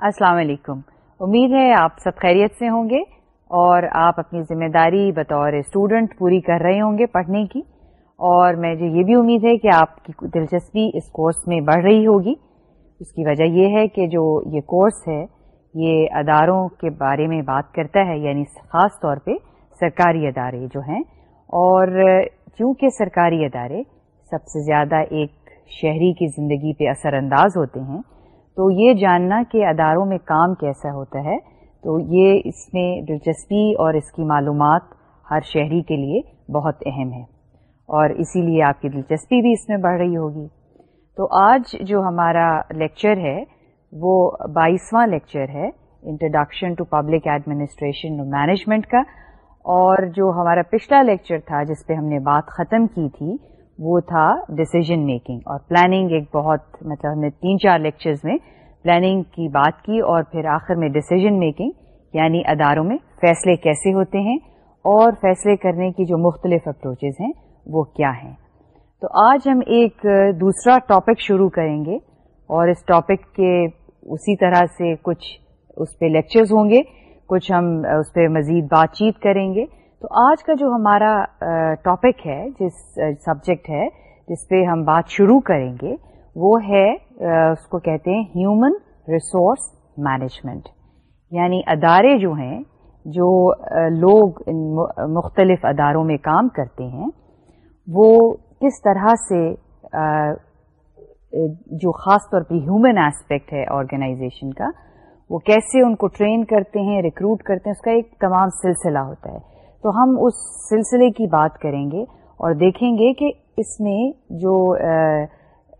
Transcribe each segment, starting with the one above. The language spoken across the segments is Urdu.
السلام علیکم۔ امید ہے آپ سب خیریت سے ہوں گے اور آپ اپنی ذمہ داری بطور اسٹوڈنٹ پوری کر رہے ہوں گے پڑھنے کی۔ اور مجھے یہ بھی امید ہے کہ آپ کی دلچسپی اس کورس میں بڑھ رہی ہوگی۔ اس کی وجہ یہ ہے کہ جو یہ کورس ہے، یہ اداروں کے بارے میں بات کرتا ہے یعنی خاص طور پہ سرکاری ادارے جو ہیں۔ اور چونکہ سرکاری ادارے سب سے زیادہ ایک شہری کی زندگی پہ اثر انداز ہوتے ہیں تو یہ جاننا کہ اداروں میں کام کیسا ہوتا ہے، تو یہ اس میں دلچسپی اور اس کی معلومات ہر شہری کے لیے بہت اہم ہے۔ اور اسی لیے آپ کی دلچسپی بھی اس میں بڑھ رہی ہوگی۔ تو آج جو ہمارا لیکچر ہے، وہ بائیسواں لیکچر ہے introduction to public administration management کا۔ اور جو ہمارا پچھلا لیکچر تھا، جس پہ ہم نے بات ختم کی تھی وہ تھا ڈسیزن میکنگ اور پلاننگ ایک بہت مطلب ہم نے تین چار لیکچرز میں پلاننگ کی بات کی اور پھر آخر میں ڈسیزن میکنگ یعنی اداروں میں فیصلے کیسے ہوتے ہیں اور فیصلے کرنے کی جو مختلف اپروچز ہیں وہ کیا ہیں۔ تو آج ہم ایک دوسرا ٹاپک شروع کریں گے اور اس ٹاپک کے اسی طرح سے کچھ اس پہ لیکچرز ہوں گے، کچھ ہم اس پہ مزید بات چیت کریں گے۔ تو آج کا جو ہمارا ٹاپک ہے، جس سبجیکٹ ہے، جس پہ ہم بات شروع کریں گے، وہ ہے اس کو کہتے ہیں ہیومن ریسورس مینجمنٹ یعنی ادارے جو ہیں، جو لوگ مختلف اداروں میں کام کرتے ہیں، وہ کس طرح سے جو خاص طور پہ ہیومن ایسپیکٹ ہے آرگنائزیشن کا، وہ کیسے ان کو ٹرین کرتے ہیں ریکروٹ کرتے ہیں، اس کا ایک تمام سلسلہ ہوتا ہے۔ تو ہم اس سلسلے کی بات کریں گے اور دیکھیں گے کہ اس میں جو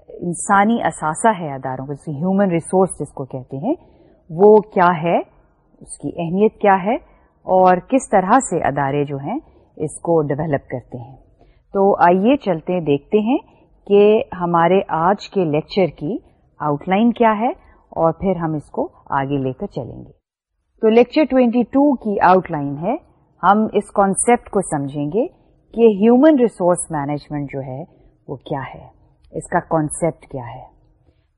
انسانی اثاثہ ہے اداروں کو ہیومن ریسورس جس کو کہتے ہیں، وہ کیا ہے؟ اس کی اہمیت کیا ہے؟ اور کس طرح سے ادارے جو ہیں اس کو ڈیولپ کرتے ہیں؟ تو آئیے چلتے، دیکھتے ہیں کہ ہمارے آج کے لیکچر کی آؤٹ لائن کیا ہے اور پھر ہم اس کو آگے لے کر چلیں گے۔ تو لیکچر 22 کی آؤٹ لائن ہے ہم اس کانسیپٹ کو سمجھیں گے کہ ہیومن ریسورس مینجمنٹ جو ہے وہ کیا ہے؟ اس کا کانسیپٹ کیا ہے؟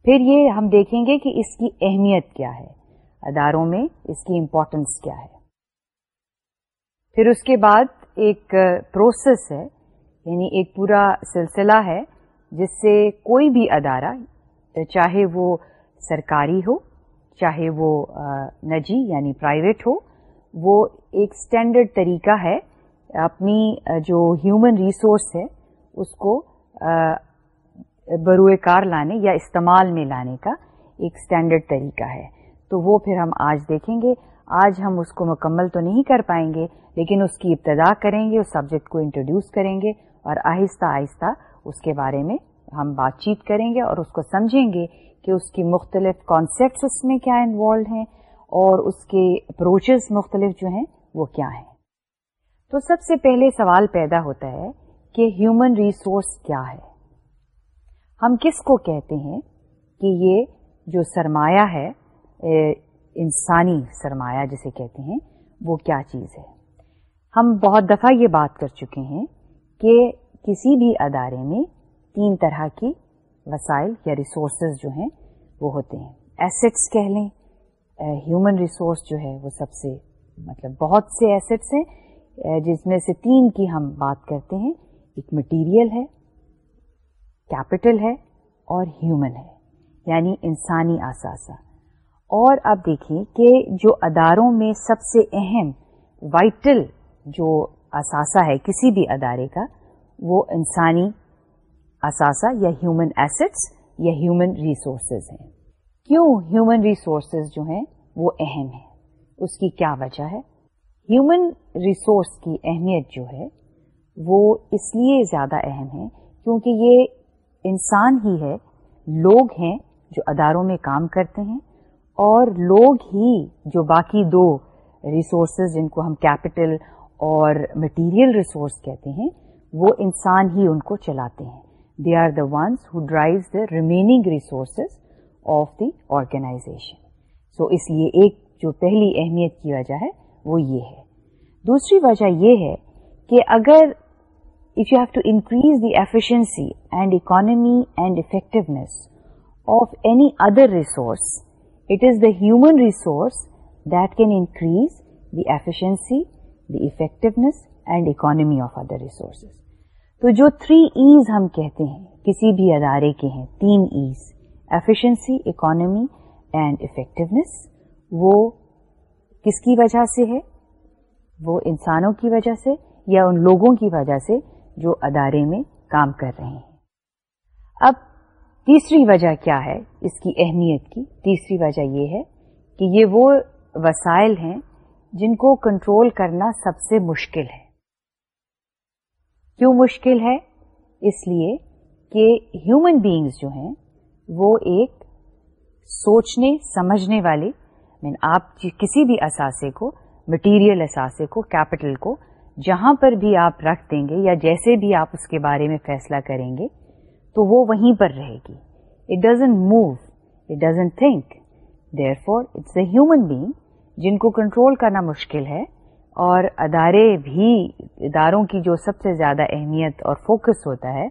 پھر یہ ہم دیکھیں گے کہ اس کی اہمیت کیا ہے۔ اداروں میں اس کی امپورٹنس کیا ہے۔ پھر اس کے بعد ایک پروسیس ہے یعنی ایک پورا سلسلہ ہے، جس سے کوئی بھی ادارہ چاہے وہ سرکاری ہو، چاہے وہ نجی یعنی پرائیویٹ ہو وہ ایک اسٹینڈرڈ طریقہ ہے، اپنی جو ہیومن ریسورس ہے، اس کو بروئے کار لانے یا استعمال میں لانے کا ایک اسٹینڈرڈ طریقہ ہے۔ تو وہ پھر ہم آج دیکھیں گے۔ آج ہم اس کو مکمل تو نہیں کر پائیں گے، لیکن اس کی ابتدا کریں گے، اس سبجیکٹ کو انٹروڈیوس کریں گے اور آہستہ آہستہ اس کے بارے میں ہم بات چیت کریں گے اور اس کو سمجھیں گے کہ اس کی مختلف کانسیپٹس اس میں کیا انوالوڈ ہیں۔ اور اس کے اپروچز مختلف جو ہیں وہ کیا ہیں؟ تو سب سے پہلے سوال پیدا ہوتا ہے کہ ہیومن ریسورس کیا ہے؟ ہم کس کو کہتے ہیں کہ یہ جو سرمایہ ہے انسانی سرمایہ جسے کہتے ہیں، وہ کیا چیز ہے؟ ہم بہت دفعہ یہ بات کر چکے ہیں کہ کسی بھی ادارے میں تین طرح کی وسائل یا ریسورسز جو ہیں وہ ہوتے ہیں۔ ایسٹس کہہ لیں ہیومن ریسورس جو ہے، وہ سب سے مطلب بہت سے ایسٹس ہیں جس میں سے تین کی ہم بات کرتے ہیں۔ ایک مٹیریل ہے کیپٹل ہے، اور ہیومن ہے یعنی انسانی اثاثہ اور اب دیکھیں کہ جو اداروں میں سب سے اہم وائٹل جو اثاثہ ہے کسی بھی ادارے کا، وہ انسانی اثاثہ یا ہیومن ایسٹس یا ہیومن ریسورسز ہیں۔ کیوں ہیومن ریسورسز جو ہیں وہ اہم ہے اس کی کیا وجہ ہے؟ ہیومن ریسورس کی اہمیت جو ہے وہ اس لیے زیادہ اہم ہے کیونکہ یہ انسان ہی ہے، لوگ ہیں جو اداروں میں کام کرتے ہیں اور لوگ ہی جو باقی دو ریسورسز جن کو ہم کیپٹل اور مٹیریل ریسورس کہتے ہیں، وہ انسان ہی ان کو چلاتے ہیں۔ They are the ones who drive the remaining resources of the organisation so اس لیے ایک جو پہلی اہمیت کی وجہ ہے وہ یہ ہے۔ دوسری وجہ یہ ہے کہ اگر if you have to increase the efficiency and economy and effectiveness of any other resource It is the human resource that can increase the efficiency, the effectiveness and economy of other resources. تو جو تھری ایز ہم کہتے ہیں کسی بھی ادارے کے ہیں تین as efficiency economy and effectiveness وہ کس کی وجہ سے ہے؟ وہ انسانوں کی وجہ سے یا ان لوگوں کی وجہ سے جو ادارے میں کام کر رہے ہیں؟ اب تیسری وجہ کیا ہے؟ اس کی اہمیت کی۔ تیسری وجہ یہ ہے کہ یہ وہ وسائل ہیں جن کو کنٹرول کرنا سب سے مشکل ہے۔ کیوں مشکل ہے؟ اس لیے کہ ہیومن بینگز جو ہیں وہ ایک سوچنے، سمجھنے والے مین آپ جی کسی بھی اثاثے کو مٹیریل اثاثے کو کیپٹل کو، جہاں پر بھی آپ رکھ دیں گے یا جیسے بھی آپ اس کے بارے میں فیصلہ کریں گے، تو وہ وہیں پر رہے گی۔ It doesn't move it doesn't think therefore it's a human being جن کو کنٹرول کرنا مشکل ہے اور ادارے بھی، اداروں کی جو سب سے زیادہ اہمیت اور فوکس ہوتا ہے،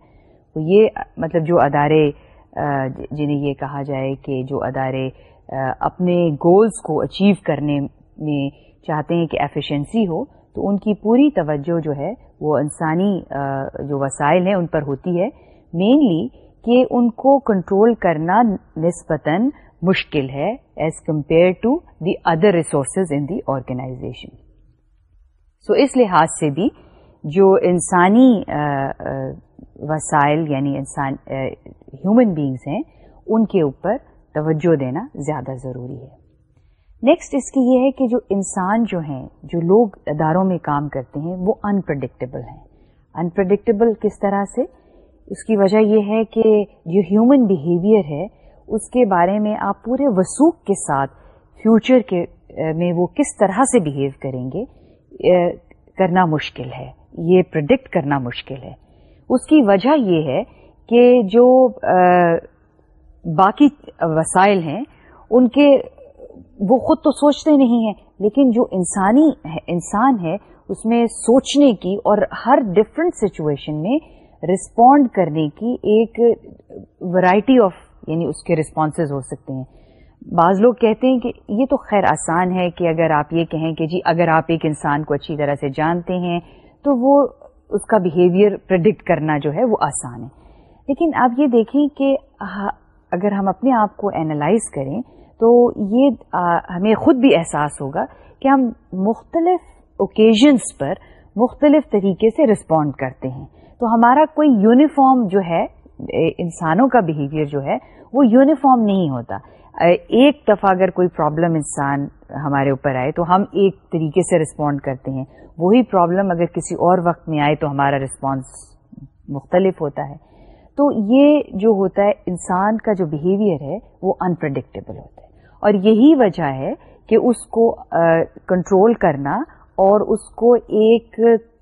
وہ یہ مطلب جو ادارے جنہیں یہ کہا جائے کہ جو ادارے اپنے گولز کو اچیو کرنے میں چاہتے ہیں کہ ایفیشنسی ہو، تو ان کی پوری توجہ جو ہے وہ انسانی جو وسائل ہیں ان پر ہوتی ہے۔ مینلی کہ ان کو کنٹرول کرنا نسبتاً مشکل ہے as compare to the other resources in the organization so اس لحاظ سے بھی جو انسانی وسائل یعنی انسان ہیومن بینگز ہیں، ان کے اوپر توجہ دینا زیادہ ضروری ہے۔ نیکسٹ اس کی یہ ہے کہ جو انسان جو ہیں، جو لوگ اداروں میں کام کرتے ہیں، وہ انپرڈکٹیبل ہیں۔ انپرڈکٹیبل کس طرح سے؟ اس کی وجہ یہ ہے کہ جو ہیومن بیہیویئر ہے، اس کے بارے میں آپ پورے وسوخ کے ساتھ فیوچر کے میں وہ کس طرح سے بہیو کریں گے کرنا مشکل ہے۔ یہ پرڈکٹ کرنا مشکل ہے۔ اس کی وجہ یہ ہے کہ جو باقی وسائل ہیں، ان کے وہ خود تو سوچتے نہیں ہیں، لیکن جو انسانی انسان ہے، اس میں سوچنے کی اور ہر ڈفرنٹ سچویشن میں رسپونڈ کرنے کی ایک ورائٹی آف یعنی اس کے رسپانسز ہو سکتے ہیں۔ بعض لوگ کہتے ہیں کہ یہ تو خیر آسان ہے کہ اگر آپ یہ کہیں کہ جی اگر آپ ایک انسان کو اچھی طرح سے جانتے ہیں، تو وہ اس کا بہیویئر پرڈکٹ کرنا جو ہے وہ آسان ہے۔ لیکن آپ یہ دیکھیں کہ اگر ہم اپنے آپ کو اینالائز کریں تو یہ ہمیں خود بھی احساس ہوگا کہ ہم مختلف اوکیزنس پر مختلف طریقے سے رسپونڈ کرتے ہیں۔ تو ہمارا کوئی یونیفارم جو ہے انسانوں کا بہیویئر جو ہے وہ یونیفارم نہیں ہوتا۔ ایک دفعہ اگر کوئی پرابلم انسان ہمارے اوپر آئے تو ہم ایک طریقے سے رسپونڈ کرتے ہیں۔ وہی پرابلم اگر کسی اور وقت میں آئے تو ہمارا رسپانس مختلف ہوتا ہے۔ تو یہ جو ہوتا ہے، انسان کا جو بہیویئر ہے، وہ انپرڈکٹیبل ہوتا ہے۔ اور یہی وجہ ہے کہ اس کو کنٹرول کرنا اور اس کو ایک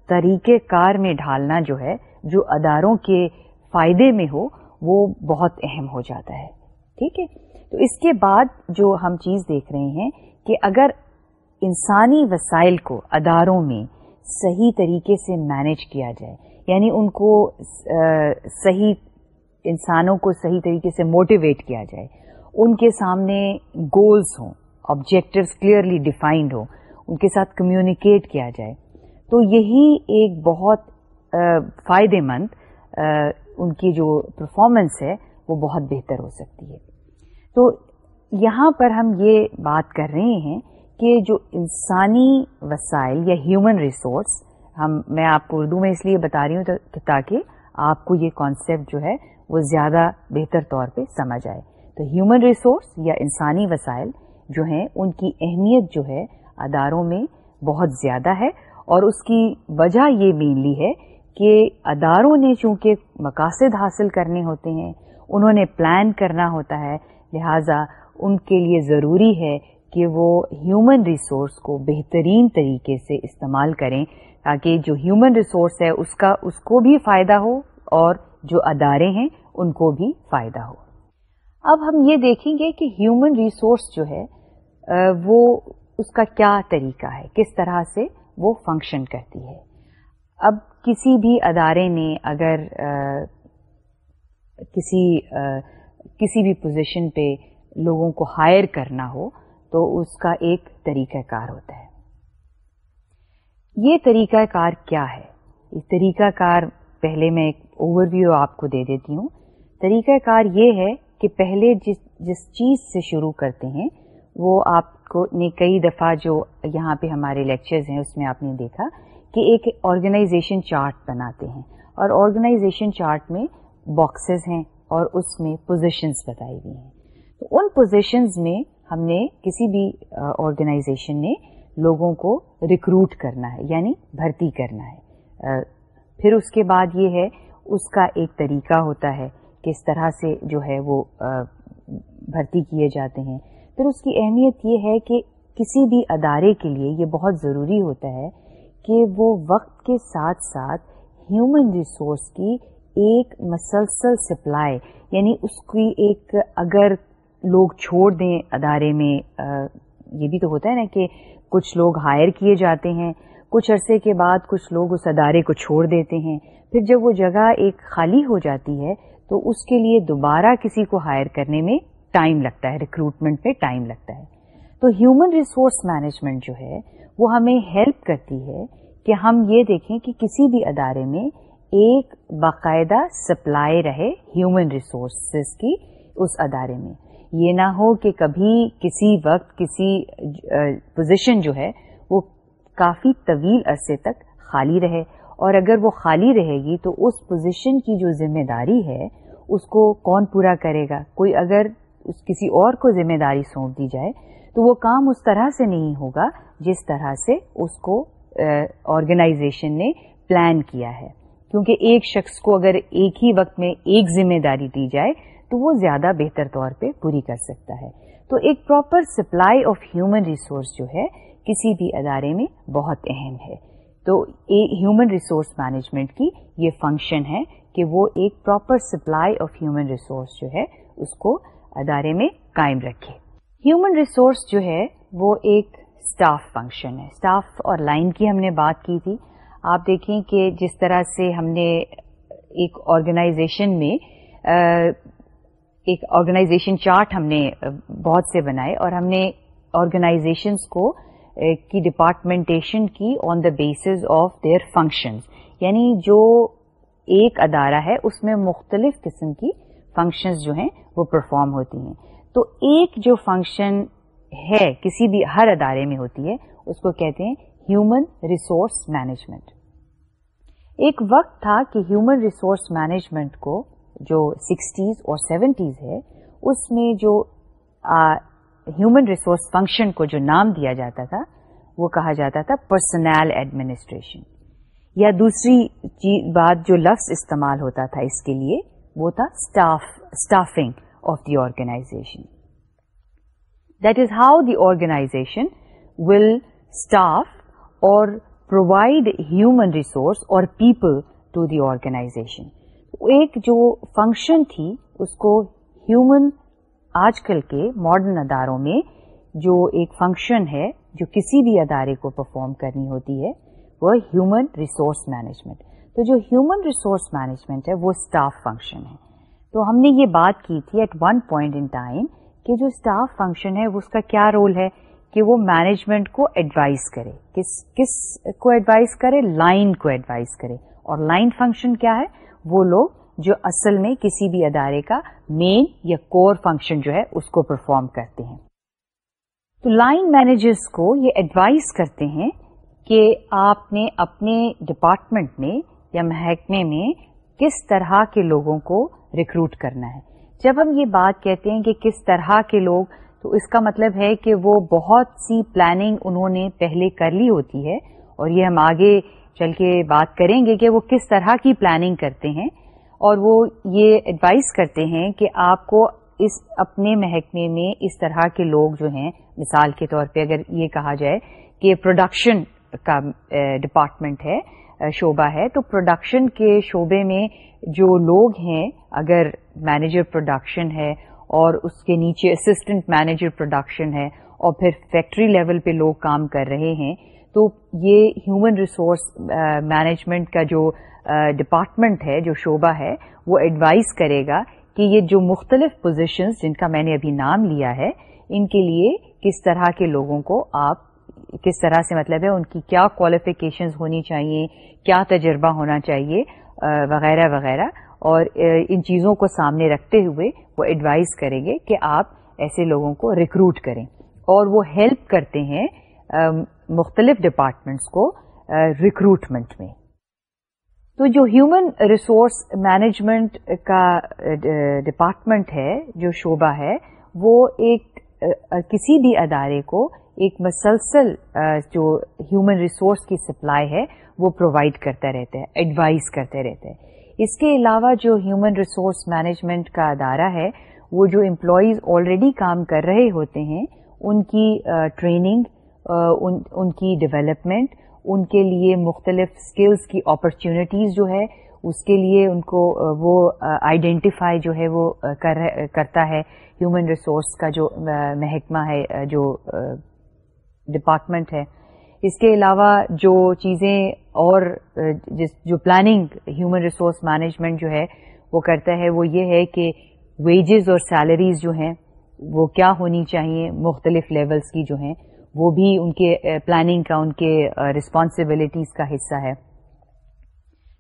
طریقہ کار میں ڈھالنا جو ہے، جو اداروں کے فائدے میں ہو، وہ بہت اہم ہو جاتا ہے۔ ٹھیک ہے؟ تو اس کے بعد جو ہم چیز دیکھ رہے ہیں کہ اگر انسانی وسائل کو اداروں میں صحیح طریقے سے مینج کیا جائے یعنی ان کو صحیح انسانوں کو صحیح طریقے سے موٹیویٹ کیا جائے، ان کے سامنے گولز ہوں آبجیکٹوز کلیئرلی ڈیفائنڈ ہوں، ان کے ساتھ کمیونیکیٹ کیا جائے، تو یہی ایک بہت فائدے مند ان کی جو پرفارمنس ہے، وہ بہت بہتر ہو سکتی ہے۔ تو یہاں پر ہم یہ بات کر رہے ہیں کہ جو انسانی وسائل یا ہیومن ریسورس ہم، میں آپ کو اردو میں اس لیے بتا رہی ہوں تاکہ آپ کو یہ کانسیپٹ جو ہے وہ زیادہ بہتر طور پہ سمجھ آئے۔ تو ہیومن ریسورس یا انسانی وسائل جو ہیں، ان کی اہمیت جو ہے اداروں میں بہت زیادہ ہے اور اس کی وجہ یہ مینلی ہے کہ اداروں نے چونکہ مقاصد حاصل کرنے ہوتے ہیں، انہوں نے پلان کرنا ہوتا ہے لہذا ان کے لیے ضروری ہے کہ وہ ہیومن ریسورس کو بہترین طریقے سے استعمال کریں تاکہ جو ہیومن ریسورس ہے اس کا اس کو بھی فائدہ ہو اور جو ادارے ہیں ان کو بھی فائدہ ہو۔ اب ہم یہ دیکھیں گے کہ ہیومن ریسورس جو ہے وہ اس کا کیا طریقہ ہے؟ کس طرح سے وہ فنکشن کرتی ہے؟ اب کسی بھی ادارے نے اگر کسی کسی بھی پوزیشن پہ لوگوں کو ہائر کرنا ہو، تو اس کا ایک طریقہ کار ہوتا ہے۔ یہ طریقہ کار کیا ہے؟ اس طریقہ کار پہلے میں ایک اوور ویو آپ کو دے دیتی ہوں۔ طریقہ کار یہ ہے کہ پہلے جس جس چیز سے شروع کرتے ہیں، وہ آپ کو نے کئی دفعہ جو یہاں پہ ہمارے لیکچرز ہیں، اس میں آپ نے دیکھا کہ ایک آرگنائزیشن چارٹ بناتے ہیں۔ اور آرگنائزیشن چارٹ میں باکسز ہیں۔ اور اس میں پوزیشنز بتائی گئی ہیں۔ تو ان پوزیشنز میں ہم نے کسی بھی آرگنائزیشن نے لوگوں کو ریکروٹ کرنا ہے یعنی بھرتی کرنا ہے۔ پھر اس کے بعد یہ ہے، اس کا ایک طریقہ ہوتا ہے، کس طرح سے جو ہے وہ بھرتی کیے جاتے ہیں۔ پھر اس کی اہمیت یہ ہے کہ کسی بھی ادارے کے لیے یہ بہت ضروری ہوتا ہے کہ وہ وقت کے ساتھ ساتھ ہیومن ریسورس کی ایک مسلسل سپلائی یعنی اس کی ایک اگر لوگ چھوڑ دیں ادارے میں یہ بھی تو ہوتا ہے نا کہ کچھ لوگ ہائر کیے جاتے ہیں، کچھ عرصے کے بعد کچھ لوگ اس ادارے کو چھوڑ دیتے ہیں، پھر جب وہ جگہ ایک خالی ہو جاتی ہے تو اس کے لیے دوبارہ کسی کو ہائر کرنے میں ٹائم لگتا ہے ریکروٹمنٹ میں ٹائم لگتا ہے۔ تو ہیومن ریسورس مینجمنٹ جو ہے، وہ ہمیں ہیلپ کرتی ہے کہ ہم یہ دیکھیں کہ کسی بھی ادارے میں ایک باقاعدہ سپلائی رہے ہیومن ریسورسز کی اس ادارے میں۔ یہ نہ ہو کہ کبھی کسی وقت کسی پوزیشن جو ہے وہ کافی طویل عرصے تک خالی رہے اور اگر وہ خالی رہے گی تو اس پوزیشن کی جو ذمہ داری ہے اس کو کون پورا کرے گا؟ کوئی اگر اس کسی اور کو ذمہ داری سونپ دی جائے تو وہ کام اس طرح سے نہیں ہوگا جس طرح سے اس کو آرگنائزیشن نے پلان کیا ہے۔ کیونکہ ایک شخص کو اگر ایک ہی وقت میں ایک ذمہ داری دی جائے، تو وہ زیادہ بہتر طور پہ پوری کر سکتا ہے۔ تو ایک proper supply of human resource جو ہے، کسی بھی ادارے میں بہت اہم ہے۔ تو ہیومن ریسورس مینجمنٹ کی یہ فنکشن ہے کہ وہ ایک proper supply of human resource جو ہے، اس کو ادارے میں قائم رکھے۔ ہیومن ریسورس جو ہے، وہ ایک اسٹاف فنکشن ہے۔ اسٹاف اور لائن کی ہم نے بات کی تھی۔ آپ دیکھیں کہ جس طرح سے ہم نے ایک آرگنائزیشن میں ایک آرگنائزیشن چارٹ ہم نے بہت سے بنائے اور ہم نے آرگنائزیشنس کو کی ڈپارٹمنٹیشن کی on the basis of their functions یعنی جو ایک ادارہ ہے، اس میں مختلف قسم کی فنکشنز جو ہیں، وہ پرفارم ہوتی ہیں۔ تو ایک جو فنکشن ہے، کسی بھی ہر ادارے میں ہوتی ہے، اس کو کہتے ہیں ہیومن ریسورس مینجمنٹ ایک وقت تھا کہ ہیومن ریسورس مینجمنٹ کو جو سکسٹیز اور سیونٹیز ہے، اس میں جو ہیومن ریسورس فنکشن کو جو نام دیا جاتا تھا، وہ کہا جاتا تھا پرسنل ایڈمنسٹریشن یا دوسری بات جو لفظ استعمال ہوتا تھا اس کے لیے، وہ تھا staffing of the organisation that is how the organisation will staff اور پرووائڈ ہیومن ریسورس اور پیپل ٹو دی آرگنائزیشن ایک جو فنکشن تھی، اس کو ہیومن آج کل کے ماڈرن اداروں میں جو ایک فنکشن ہے، جو کسی بھی ادارے کو پرفارم کرنی ہوتی ہے، وہ ہیومن ریسورس مینجمنٹ تو جو ہیومن ریسورس مینجمنٹ ہے، وہ اسٹاف فنکشن ہے۔ تو ہم نے یہ بات کی تھی at one point in time کہ جو اسٹاف فنکشن ہے اس کا کیا رول ہے؟ کہ وہ مینجمنٹ کو ایڈوائز کرے۔ کس کس کو ایڈوائز کرے؟ لائن کو ایڈوائز کرے۔ اور لائن فنکشن کیا ہے؟ وہ لوگ جو اصل میں کسی بھی ادارے کا مین یا کور فنکشن جو ہے، اس کو پرفارم کرتے ہیں۔ تو لائن مینیجرس کو یہ ایڈوائز کرتے ہیں کہ آپ نے اپنے ڈپارٹمنٹ میں یا محکمے میں کس طرح کے لوگوں کو ریکروٹ کرنا ہے۔ جب ہم یہ بات کہتے ہیں کہ کس طرح کے لوگ تو اس کا مطلب ہے کہ وہ بہت سی پلاننگ انہوں نے پہلے کر لی ہوتی ہے اور یہ ہم آگے چل کے بات کریں گے کہ وہ کس طرح کی پلاننگ کرتے ہیں اور وہ یہ ایڈوائز کرتے ہیں کہ آپ کو اس اپنے محکمے میں اس طرح کے لوگ جو ہیں، مثال کے طور پہ اگر یہ کہا جائے کہ پروڈکشن کا ڈپارٹمنٹ ہے شعبہ ہے، تو پروڈکشن کے شعبے میں جو لوگ ہیں، اگر مینیجر پروڈکشن ہے اور اس کے نیچے اسسٹنٹ مینیجر پروڈکشن ہے اور پھر فیکٹری لیول پہ لوگ کام کر رہے ہیں۔ تو یہ ہیومن ریسورس مینجمنٹ کا جو ڈپارٹمنٹ ہے، جو شعبہ ہے، وہ ایڈوائز کرے گا کہ یہ جو مختلف پوزیشنز جن کا میں نے ابھی نام لیا ہے، ان کے لیے کس طرح کے لوگوں کو آپ، کس طرح سے مطلب ہے، ان کی کیا کوالیفیکیشنز ہونی چاہیے، کیا تجربہ ہونا چاہیے وغیرہ وغیرہ۔ اور ان چیزوں کو سامنے رکھتے ہوئے وہ ایڈوائز کریں گے کہ آپ ایسے لوگوں کو ریکروٹ کریں اور وہ ہیلپ کرتے ہیں مختلف ڈپارٹمنٹس کو ریکروٹمنٹ میں۔ تو جو ہیومن ریسورس مینجمنٹ کا ڈپارٹمنٹ ہے، جو شعبہ ہے، وہ ایک کسی بھی ادارے کو ایک مسلسل جو ہیومن ریسورس کی سپلائی ہے، وہ پرووائڈ کرتا رہتا ہے ایڈوائز کرتے رہتے ہیں اس کے علاوہ جو ہیومن ریسورس مینجمنٹ کا ادارہ ہے، وہ جو امپلائیز آلریڈی کام کر رہے ہوتے ہیں، ان کی ٹریننگ ان کی ڈیولپمنٹ ان کے لیے مختلف اسکلس کی اپرچونیٹیز جو ہے، اس کے لیے ان کو وہ آئیڈینٹیفائی جو ہے، وہ کرتا ہے ہیومن ریسورس کا جو محکمہ ہے جو ڈپارٹمنٹ ہے۔ اس کے علاوہ جو چیزیں اور جس جو پلاننگ ہیومن ریسورس مینجمنٹ جو ہے وہ کرتا ہے وہ یہ ہے کہ ویجز اور سیلریز جو ہیں وہ کیا ہونی چاہیے مختلف لیولز کی جو ہیں وہ بھی ان کے eh, پلاننگ کا، ان کے eh, رسپانسبلٹیز کا حصہ ہے۔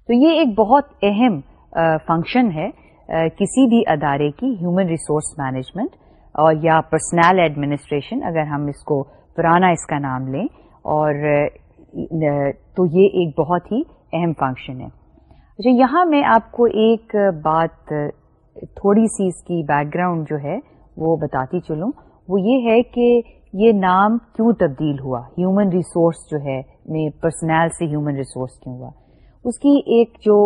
تو یہ ایک بہت اہم eh, فنکشن ہے کسی بھی ادارے کی ہیومن ریسورس مینجمنٹ اور یا پرسنل ایڈمنسٹریشن اگر ہم اس کو پرانا اس کا نام لیں۔ اور تو یہ ایک بہت ہی اہم فنکشن ہے۔ اچھا یہاں میں آپ کو ایک بات، تھوڑی سی اس کی بیک گراؤنڈ جو ہے، وہ بتاتی چلوں۔ وہ یہ ہے کہ یہ نام کیوں تبدیل ہوا؟ ہیومن ریسورس جو ہے، میں پرسنل سے ہیومن ریسورس کیوں ہوا؟ اس کی ایک جو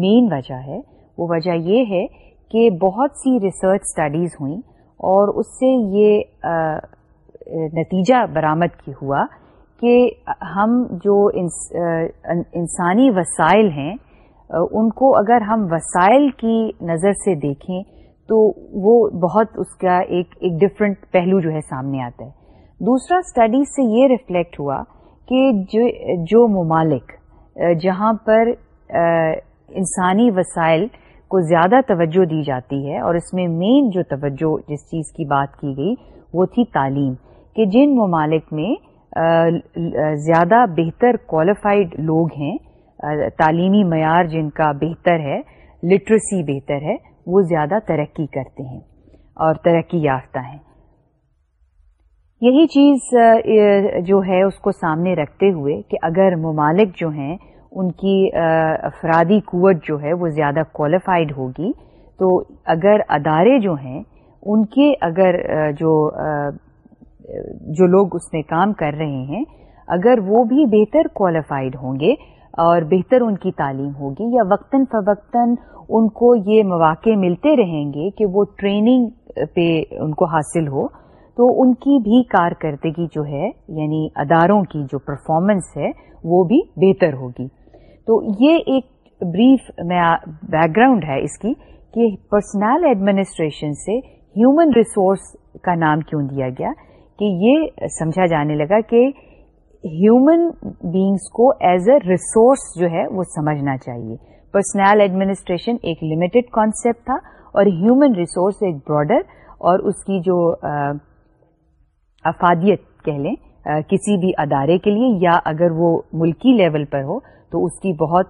مین وجہ ہے، وہ وجہ یہ ہے کہ بہت سی ریسرچ اسٹڈیز ہوئیں اور اس سے یہ نتیجہ برآمد کی ہوا۔ کہ ہم جو انسانی وسائل ہیں ان کو اگر ہم وسائل کی نظر سے دیکھیں تو وہ بہت اس کا ایک ایک ڈفرینٹ پہلو جو ہے سامنے آتا ہے۔ دوسرا اسٹڈیز سے یہ ریفلیکٹ ہوا کہ جو جو ممالک جہاں پر انسانی وسائل کو زیادہ توجہ دی جاتی ہے اور اس میں مین جو توجہ جس چیز کی بات کی گئی وہ تھی تعلیم، کہ جن ممالک میں زیادہ بہتر کوالیفائڈ لوگ ہیں، تعلیمی معیار جن کا بہتر ہے لٹریسی بہتر ہے، وہ زیادہ ترقی کرتے ہیں اور ترقی یافتہ ہیں۔ یہی چیز جو ہے، اس کو سامنے رکھتے ہوئے کہ اگر ممالک جو ہیں، ان کی افرادی قوت جو ہے، وہ زیادہ کوالیفائڈ ہوگی، تو اگر ادارے جو ہیں، ان کے اگر جو جو لوگ اس میں کام کر رہے ہیں، اگر وہ بھی بہتر کوالیفائڈ ہوں گے اور بہتر ان کی تعلیم ہوگی یا وقتاً فوقتاً ان کو یہ مواقع ملتے رہیں گے کہ وہ ٹریننگ پہ ان کو حاصل ہو، تو ان کی بھی کارکردگی جو ہے یعنی اداروں کی جو پرفارمنس ہے، وہ بھی بہتر ہوگی۔ تو یہ ایک بریف بیک گراؤنڈ ہے اس کی کہ پرسنل ایڈمنسٹریشن سے ہیومن ریسورس کا نام کیوں دیا گیا؟ کہ یہ سمجھا جانے لگا کہ ہیومن بینگس کو ایز اے ریسورس جو ہے وہ سمجھنا چاہیے۔ پرسنل ایڈمنسٹریشن ایک لمیٹڈ کانسیپٹ تھا اور ہیومن ریسورس ایک براڈر اور اس کی جو افادیت کہہ لیں کسی بھی ادارے کے لیے یا اگر وہ ملکی لیول پر ہو تو اس کی بہت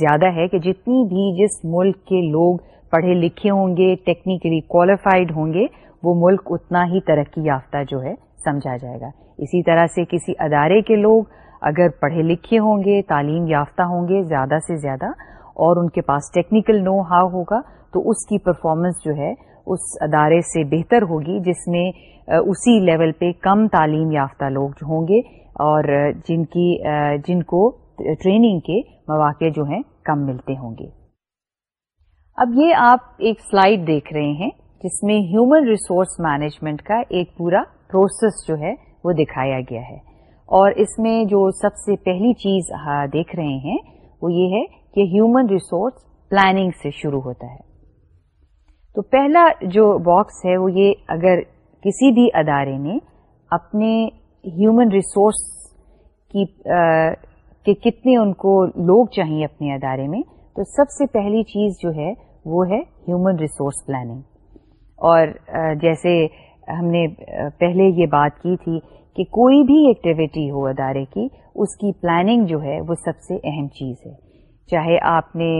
زیادہ ہے کہ جتنی بھی جس ملک کے لوگ پڑھے لکھے ہوں گے ٹیکنیکلی کوالیفائڈ ہوں گے، وہ ملک اتنا ہی ترقی یافتہ جو ہے سمجھا جائے گا۔ اسی طرح سے کسی ادارے کے لوگ اگر پڑھے لکھے ہوں گے، تعلیم یافتہ ہوں گے، زیادہ سے زیادہ، اور ان کے پاس ٹیکنیکل نو ہاؤ ہوگا، تو اس کی پرفارمنس جو ہے، اس ادارے سے بہتر ہوگی، جس میں اسی لیول پہ کم تعلیم یافتہ لوگ جو ہوں گے، اور جن کی جن کو ٹریننگ کے مواقع جو ہیں، کم ملتے ہوں گے۔ اب یہ آپ ایک سلائیڈ دیکھ رہے ہیں، جس میں ہیومن ریسورس مینجمنٹ کا ایک پورا پروسیس جو ہے وہ دکھایا گیا ہے۔ اور اس میں جو سب سے پہلی چیز دیکھ رہے ہیں، وہ یہ ہے کہ ہیومن ریسورس پلاننگ سے شروع ہوتا ہے۔ تو پہلا جو باکس ہے، وہ یہ اگر کسی بھی ادارے نے اپنے ہیومن ریسورس کی کہ کتنے ان کو لوگ چاہیے اپنے ادارے میں، تو سب سے پہلی چیز جو ہے، وہ ہے ہیومن ریسورس پلاننگ اور جیسے ہم نے پہلے یہ بات کی تھی کہ کوئی بھی ایکٹیویٹی ہو ادارے کی، اس کی پلاننگ جو ہے وہ سب سے اہم چیز ہے۔ چاہے آپ نے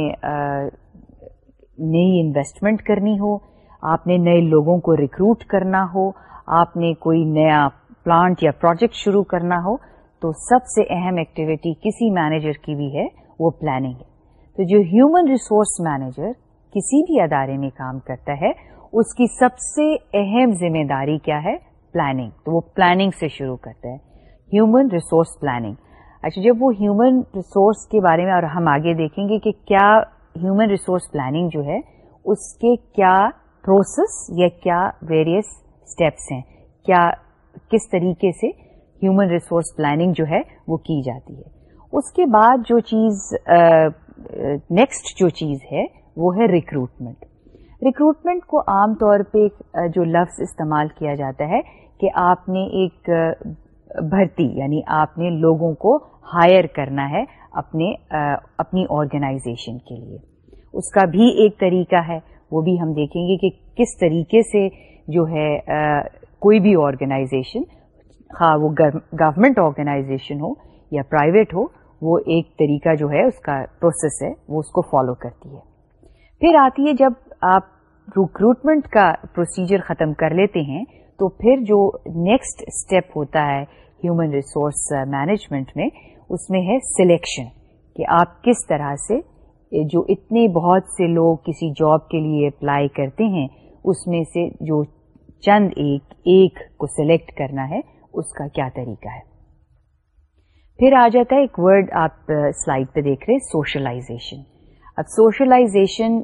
نئی انویسٹمنٹ کرنی ہو، آپ نے نئے لوگوں کو ریکروٹ کرنا ہو، آپ نے کوئی نیا پلانٹ یا پروجیکٹ شروع کرنا ہو، تو سب سے اہم ایکٹیویٹی کسی مینیجر کی بھی ہے، وہ پلاننگ ہے۔ تو جو ہیومن ریسورس مینیجر کسی بھی ادارے میں کام کرتا ہے اس کی سب سے اہم ذمہ داری کیا ہے؟ پلاننگ تو وہ پلاننگ سے شروع کرتا ہے ہیومن ریسورس پلاننگ اچھا جب وہ ہیومن ریسورس کے بارے میں اور ہم آگے دیکھیں گے کہ کیا ہیومن ریسورس پلاننگ جو ہے، اس کے کیا پروسیس یا کیا ویریس اسٹیپس ہیں؟ کیا، کس طریقے سے ہیومن ریسورس پلاننگ جو ہے وہ کی جاتی ہے؟ اس کے بعد جو چیز نیکسٹ جو چیز ہے، وہ ہے ریکروٹمنٹ ریکروٹمنٹ کو عام طور پہ جو لفظ استعمال کیا جاتا ہے کہ آپ نے ایک بھرتی یعنی آپ نے لوگوں کو ہائر کرنا ہے اپنے اپنی آرگنائزیشن کے لیے۔ اس کا بھی ایک طریقہ ہے۔ وہ بھی ہم دیکھیں گے کہ کس طریقے سے جو ہے کوئی بھی آرگنائزیشن خواہ وہ گورمنٹ آرگنائزیشن ہو یا پرائیویٹ ہو، وہ ایک طریقہ جو ہے، اس کا پروسیس ہے، وہ اس کو فالو کرتی ہے۔ پھر آتی ہے جب آپ ریکروٹمنٹ کا پروسیجر ختم کر لیتے ہیں، تو پھر جو نیکسٹ اسٹیپ ہوتا ہے ہیومن ریسورس مینجمنٹ میں، اس میں ہے سلیکشن کہ آپ کس طرح سے جو اتنے بہت سے لوگ کسی جاب کے لیے اپلائی کرتے ہیں، اس میں سے جو چند ایک ایک کو سلیکٹ کرنا ہے، اس کا کیا طریقہ ہے؟ پھر آ جاتا ہے ایک ورڈ آپ سلائڈ پہ دیکھ رہے سوشلائزیشن اب سوشلائزیشن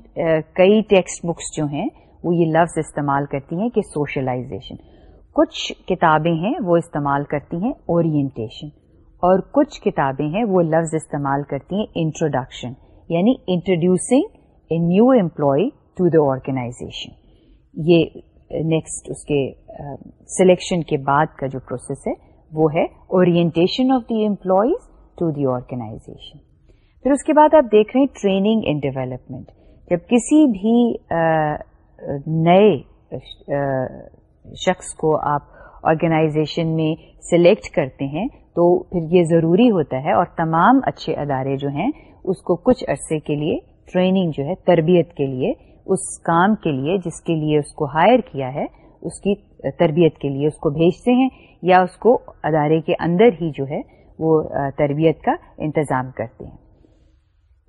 کئی ٹیکسٹ بکس جو ہیں، وہ یہ لفظ استعمال کرتی ہیں کہ سوشلائزیشن۔ کچھ کتابیں ہیں، وہ استعمال کرتی ہیں اورینٹیشن۔ اور کچھ کتابیں ہیں، وہ لفظ استعمال کرتی ہیں انٹروڈکشن یعنی introducing a new employee to the organisation. یہ نیکسٹ اس کے سلیکشن کے بعد کا جو پروسیس ہے، وہ ہے orientation of the employees to the organisation. پھر اس کے بعد آپ دیکھ رہے ہیں ٹریننگ اینڈ ڈیولپمنٹ۔ جب کسی بھی نئے شخص کو آپ آرگنائزیشن میں سلیکٹ کرتے ہیں تو پھر یہ ضروری ہوتا ہے اور تمام اچھے ادارے جو ہیں، اس کو کچھ عرصے کے لیے ٹریننگ جو ہے، تربیت کے لیے، اس کام کے لیے جس کے لیے اس کو ہائر کیا ہے، اس کی تربیت کے لیے اس کو بھیجتے ہیں یا اس کو ادارے کے اندر ہی جو ہے، وہ تربیت کا انتظام کرتے ہیں۔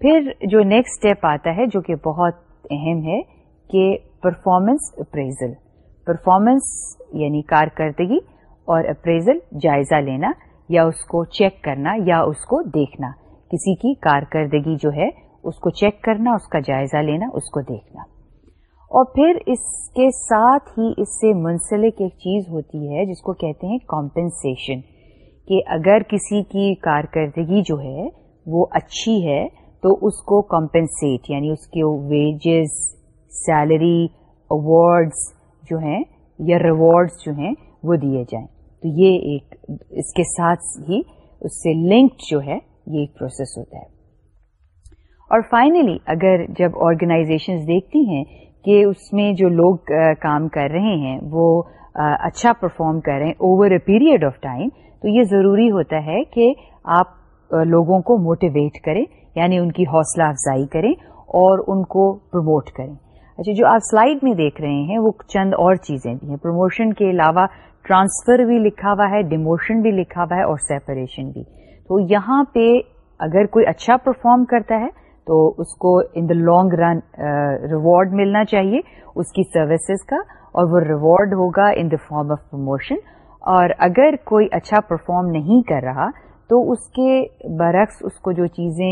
پھر جو نیکسٹ اسٹیپ آتا ہے، جو کہ بہت اہم ہے، کہ پرفارمنس اپریزل پرفارمنس یعنی کارکردگی اور اپریزل جائزہ لینا یا اس کو چیک کرنا یا اس کو دیکھنا. کسی کی کارکردگی جو ہے، اس کو چیک کرنا، اس کا جائزہ لینا، اس کو دیکھنا. اور پھر اس کے ساتھ ہی اس سے منسلک ایک چیز ہوتی ہے، جس کو کہتے ہیں کمپنسیشن کہ اگر کسی کی کارکردگی جو ہے، وہ اچھی ہے تو اس کو کمپنسیٹ یعنی اس کے ویجز سیلری اوارڈز جو ہیں، یا ریوارڈز جو ہیں، وہ دیے جائیں۔ تو یہ ایک، اس کے ساتھ ہی اس سے لنکڈ جو ہے، یہ ایک پروسیس ہوتا ہے۔ اور فائنلی اگر جب آرگنائزیشنز دیکھتی ہیں کہ اس میں جو لوگ کام کر رہے ہیں، وہ اچھا پرفارم کر رہے ہیں over a period of time تو یہ ضروری ہوتا ہے کہ آپ لوگوں کو موٹیویٹ کریں۔ یعنی ان کی حوصلہ افزائی کریں اور ان کو پروموٹ کریں۔ اچھا جو آپ سلائیڈ میں دیکھ رہے ہیں، وہ چند اور چیزیں بھی ہیں۔ پروموشن کے علاوہ ٹرانسفر بھی لکھا ہوا ہے ڈیموشن بھی لکھا ہوا ہے اور سیپریشن بھی۔ تو یہاں پہ اگر کوئی اچھا پرفارم کرتا ہے، تو اس کو ان دا لانگ رن ریوارڈ ملنا چاہیے اس کی سروسز کا، اور وہ ریوارڈ ہوگا in the form of promotion اور اگر کوئی اچھا پرفارم نہیں کر رہا، تو اس کے برعکس اس کو جو چیزیں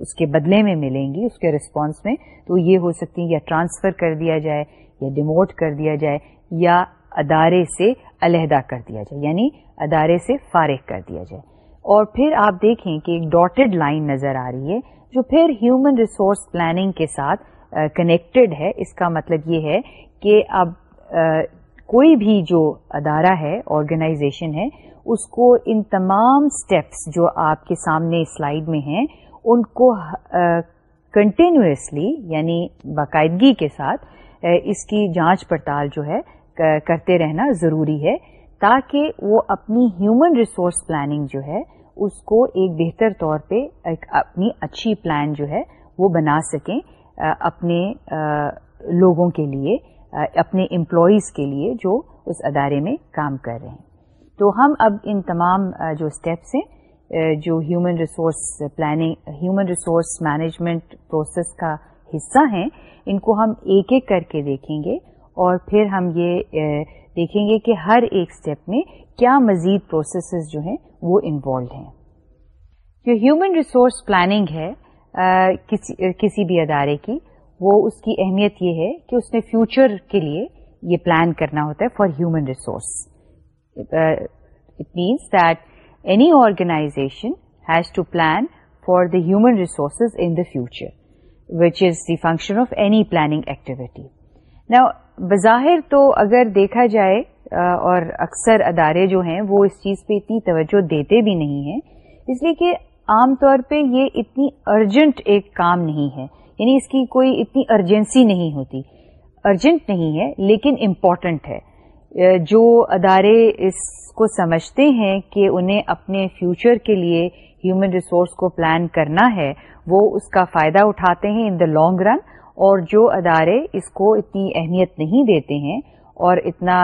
اس کے بدلے میں ملیں گی، اس کے ریسپانس میں، تو یہ ہو سکتی یا ٹرانسفر کر دیا جائے، یا ڈیموٹ کر دیا جائے، یا ادارے سے علیحدہ کر دیا جائے یعنی ادارے سے فارغ کر دیا جائے۔ اور پھر آپ دیکھیں کہ ایک ڈاٹڈ لائن نظر آ رہی ہے، جو پھر ہیومن ریسورس پلاننگ کے ساتھ کنیکٹڈ ہے۔ اس کا مطلب یہ ہے کہ اب کوئی بھی جو ادارہ ہے آرگنائزیشن ہے، اس کو ان تمام سٹیپس جو آپ کے سامنے سلائیڈ میں ہیں ان کو کنٹینیوسلی یعنی باقاعدگی کے ساتھ اس کی جانچ پڑتال جو ہے کرتے رہنا ضروری ہے تاکہ وہ اپنی ہیومن ریسورس پلاننگ جو ہے، اس کو ایک بہتر طور پہ ایک اپنی اچھی پلان جو ہے، وہ بنا سکیں اپنے لوگوں کے لیے اپنے امپلائیز کے لیے جو اس ادارے میں کام کر رہے ہیں۔ تو ہم اب ان تمام جو اسٹیپس ہیں جو human resource planning human resource management process کا حصہ ہیں، ان کو ہم ایک ایک کر کے دیکھیں گے اور پھر ہم یہ دیکھیں گے کہ ہر ایک اسٹیپ میں کیا مزید پروسیسز جو ہیں وہ انوالوڈ ہیں۔ جو ہیومن ریسورس پلاننگ ہے کسی بھی ادارے کی، وہ اس کی اہمیت یہ ہے کہ اس نے فیوچر کے لیے یہ پلان کرنا ہوتا ہے for human resource it means that any organization has to plan for the human resources in the future which is the function of any planning activity نا بظاہر تو اگر دیکھا جائے اور اکثر ادارے جو ہیں، وہ اس چیز پہ اتنی توجہ دیتے بھی نہیں ہیں۔ اس لیے کہ عام طور پہ یہ اتنی ارجنٹ ایک کام نہیں ہے۔ یعنی اس کی کوئی اتنی ارجنسی نہیں ہوتی۔ ارجنٹ نہیں ہے، لیکن امپورٹنٹ ہے۔ جو ادارے اس کو سمجھتے ہیں کہ انہیں اپنے فیوچر کے لیے ہیومن ریسورس کو پلان کرنا ہے، وہ اس کا فائدہ اٹھاتے ہیں ان دا لانگ رن اور جو ادارے اس کو اتنی اہمیت نہیں دیتے ہیں اور اتنا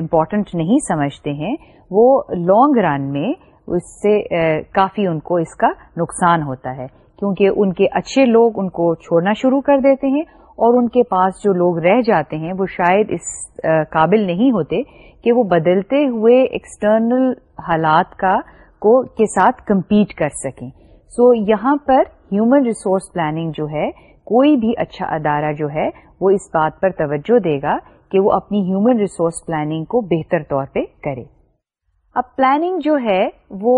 امپورٹنٹ نہیں سمجھتے ہیں، وہ لانگ رن میں اس سے کافی ان کو اس کا نقصان ہوتا ہے، کیونکہ ان کے اچھے لوگ ان کو چھوڑنا شروع کر دیتے ہیں اور ان کے پاس جو لوگ رہ جاتے ہیں وہ شاید اس قابل نہیں ہوتے کہ وہ بدلتے ہوئے ایکسٹرنل حالات کا کو کے ساتھ کمپیٹ کر سکیں۔ سو so, یہاں پر ہیومن ریسورس پلاننگ جو ہے کوئی بھی اچھا ادارہ جو ہے وہ اس بات پر توجہ دے گا کہ وہ اپنی ہیومن ریسورس پلاننگ کو بہتر طور پہ کرے۔ اب پلاننگ جو ہے وہ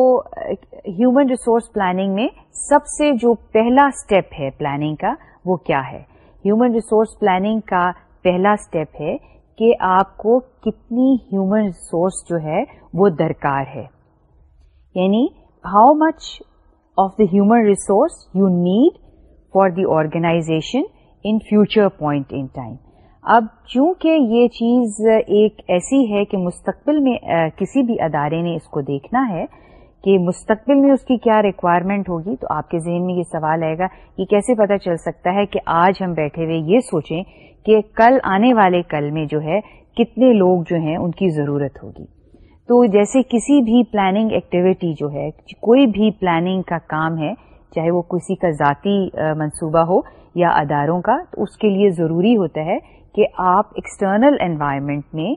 ہیومن ریسورس پلاننگ میں سب سے جو پہلا اسٹیپ ہے پلاننگ کا وہ کیا ہے؟ ہیومن ریسورس پلاننگ کا پہلا اسٹیپ ہے کہ آپ کو کتنی ہیومن ریسورس جو ہے وہ درکار ہے۔ یعنی how much of the human resource you need for the organisation in future point in time اب چونکہ یہ چیز ایک ایسی ہے کہ مستقبل میں کسی بھی ادارے نے اس کو دیکھنا ہے کہ مستقبل میں اس کی کیا ریکوائرمنٹ ہوگی، تو آپ کے ذہن میں یہ سوال آئے گا، یہ کیسے پتا چل سکتا ہے کہ آج ہم بیٹھے ہوئے یہ سوچیں کہ کل آنے والے کل میں جو ہے، کتنے لوگ جو ہیں ان کی ضرورت ہوگی۔ تو جیسے کسی بھی پلاننگ ایکٹیویٹی جو ہے، کوئی بھی پلاننگ کا کام ہے، چاہے وہ کسی کا ذاتی منصوبہ ہو یا اداروں کا، تو اس کے لیے ضروری ہوتا ہے کہ آپ ایکسٹرنل انوائرمنٹ میں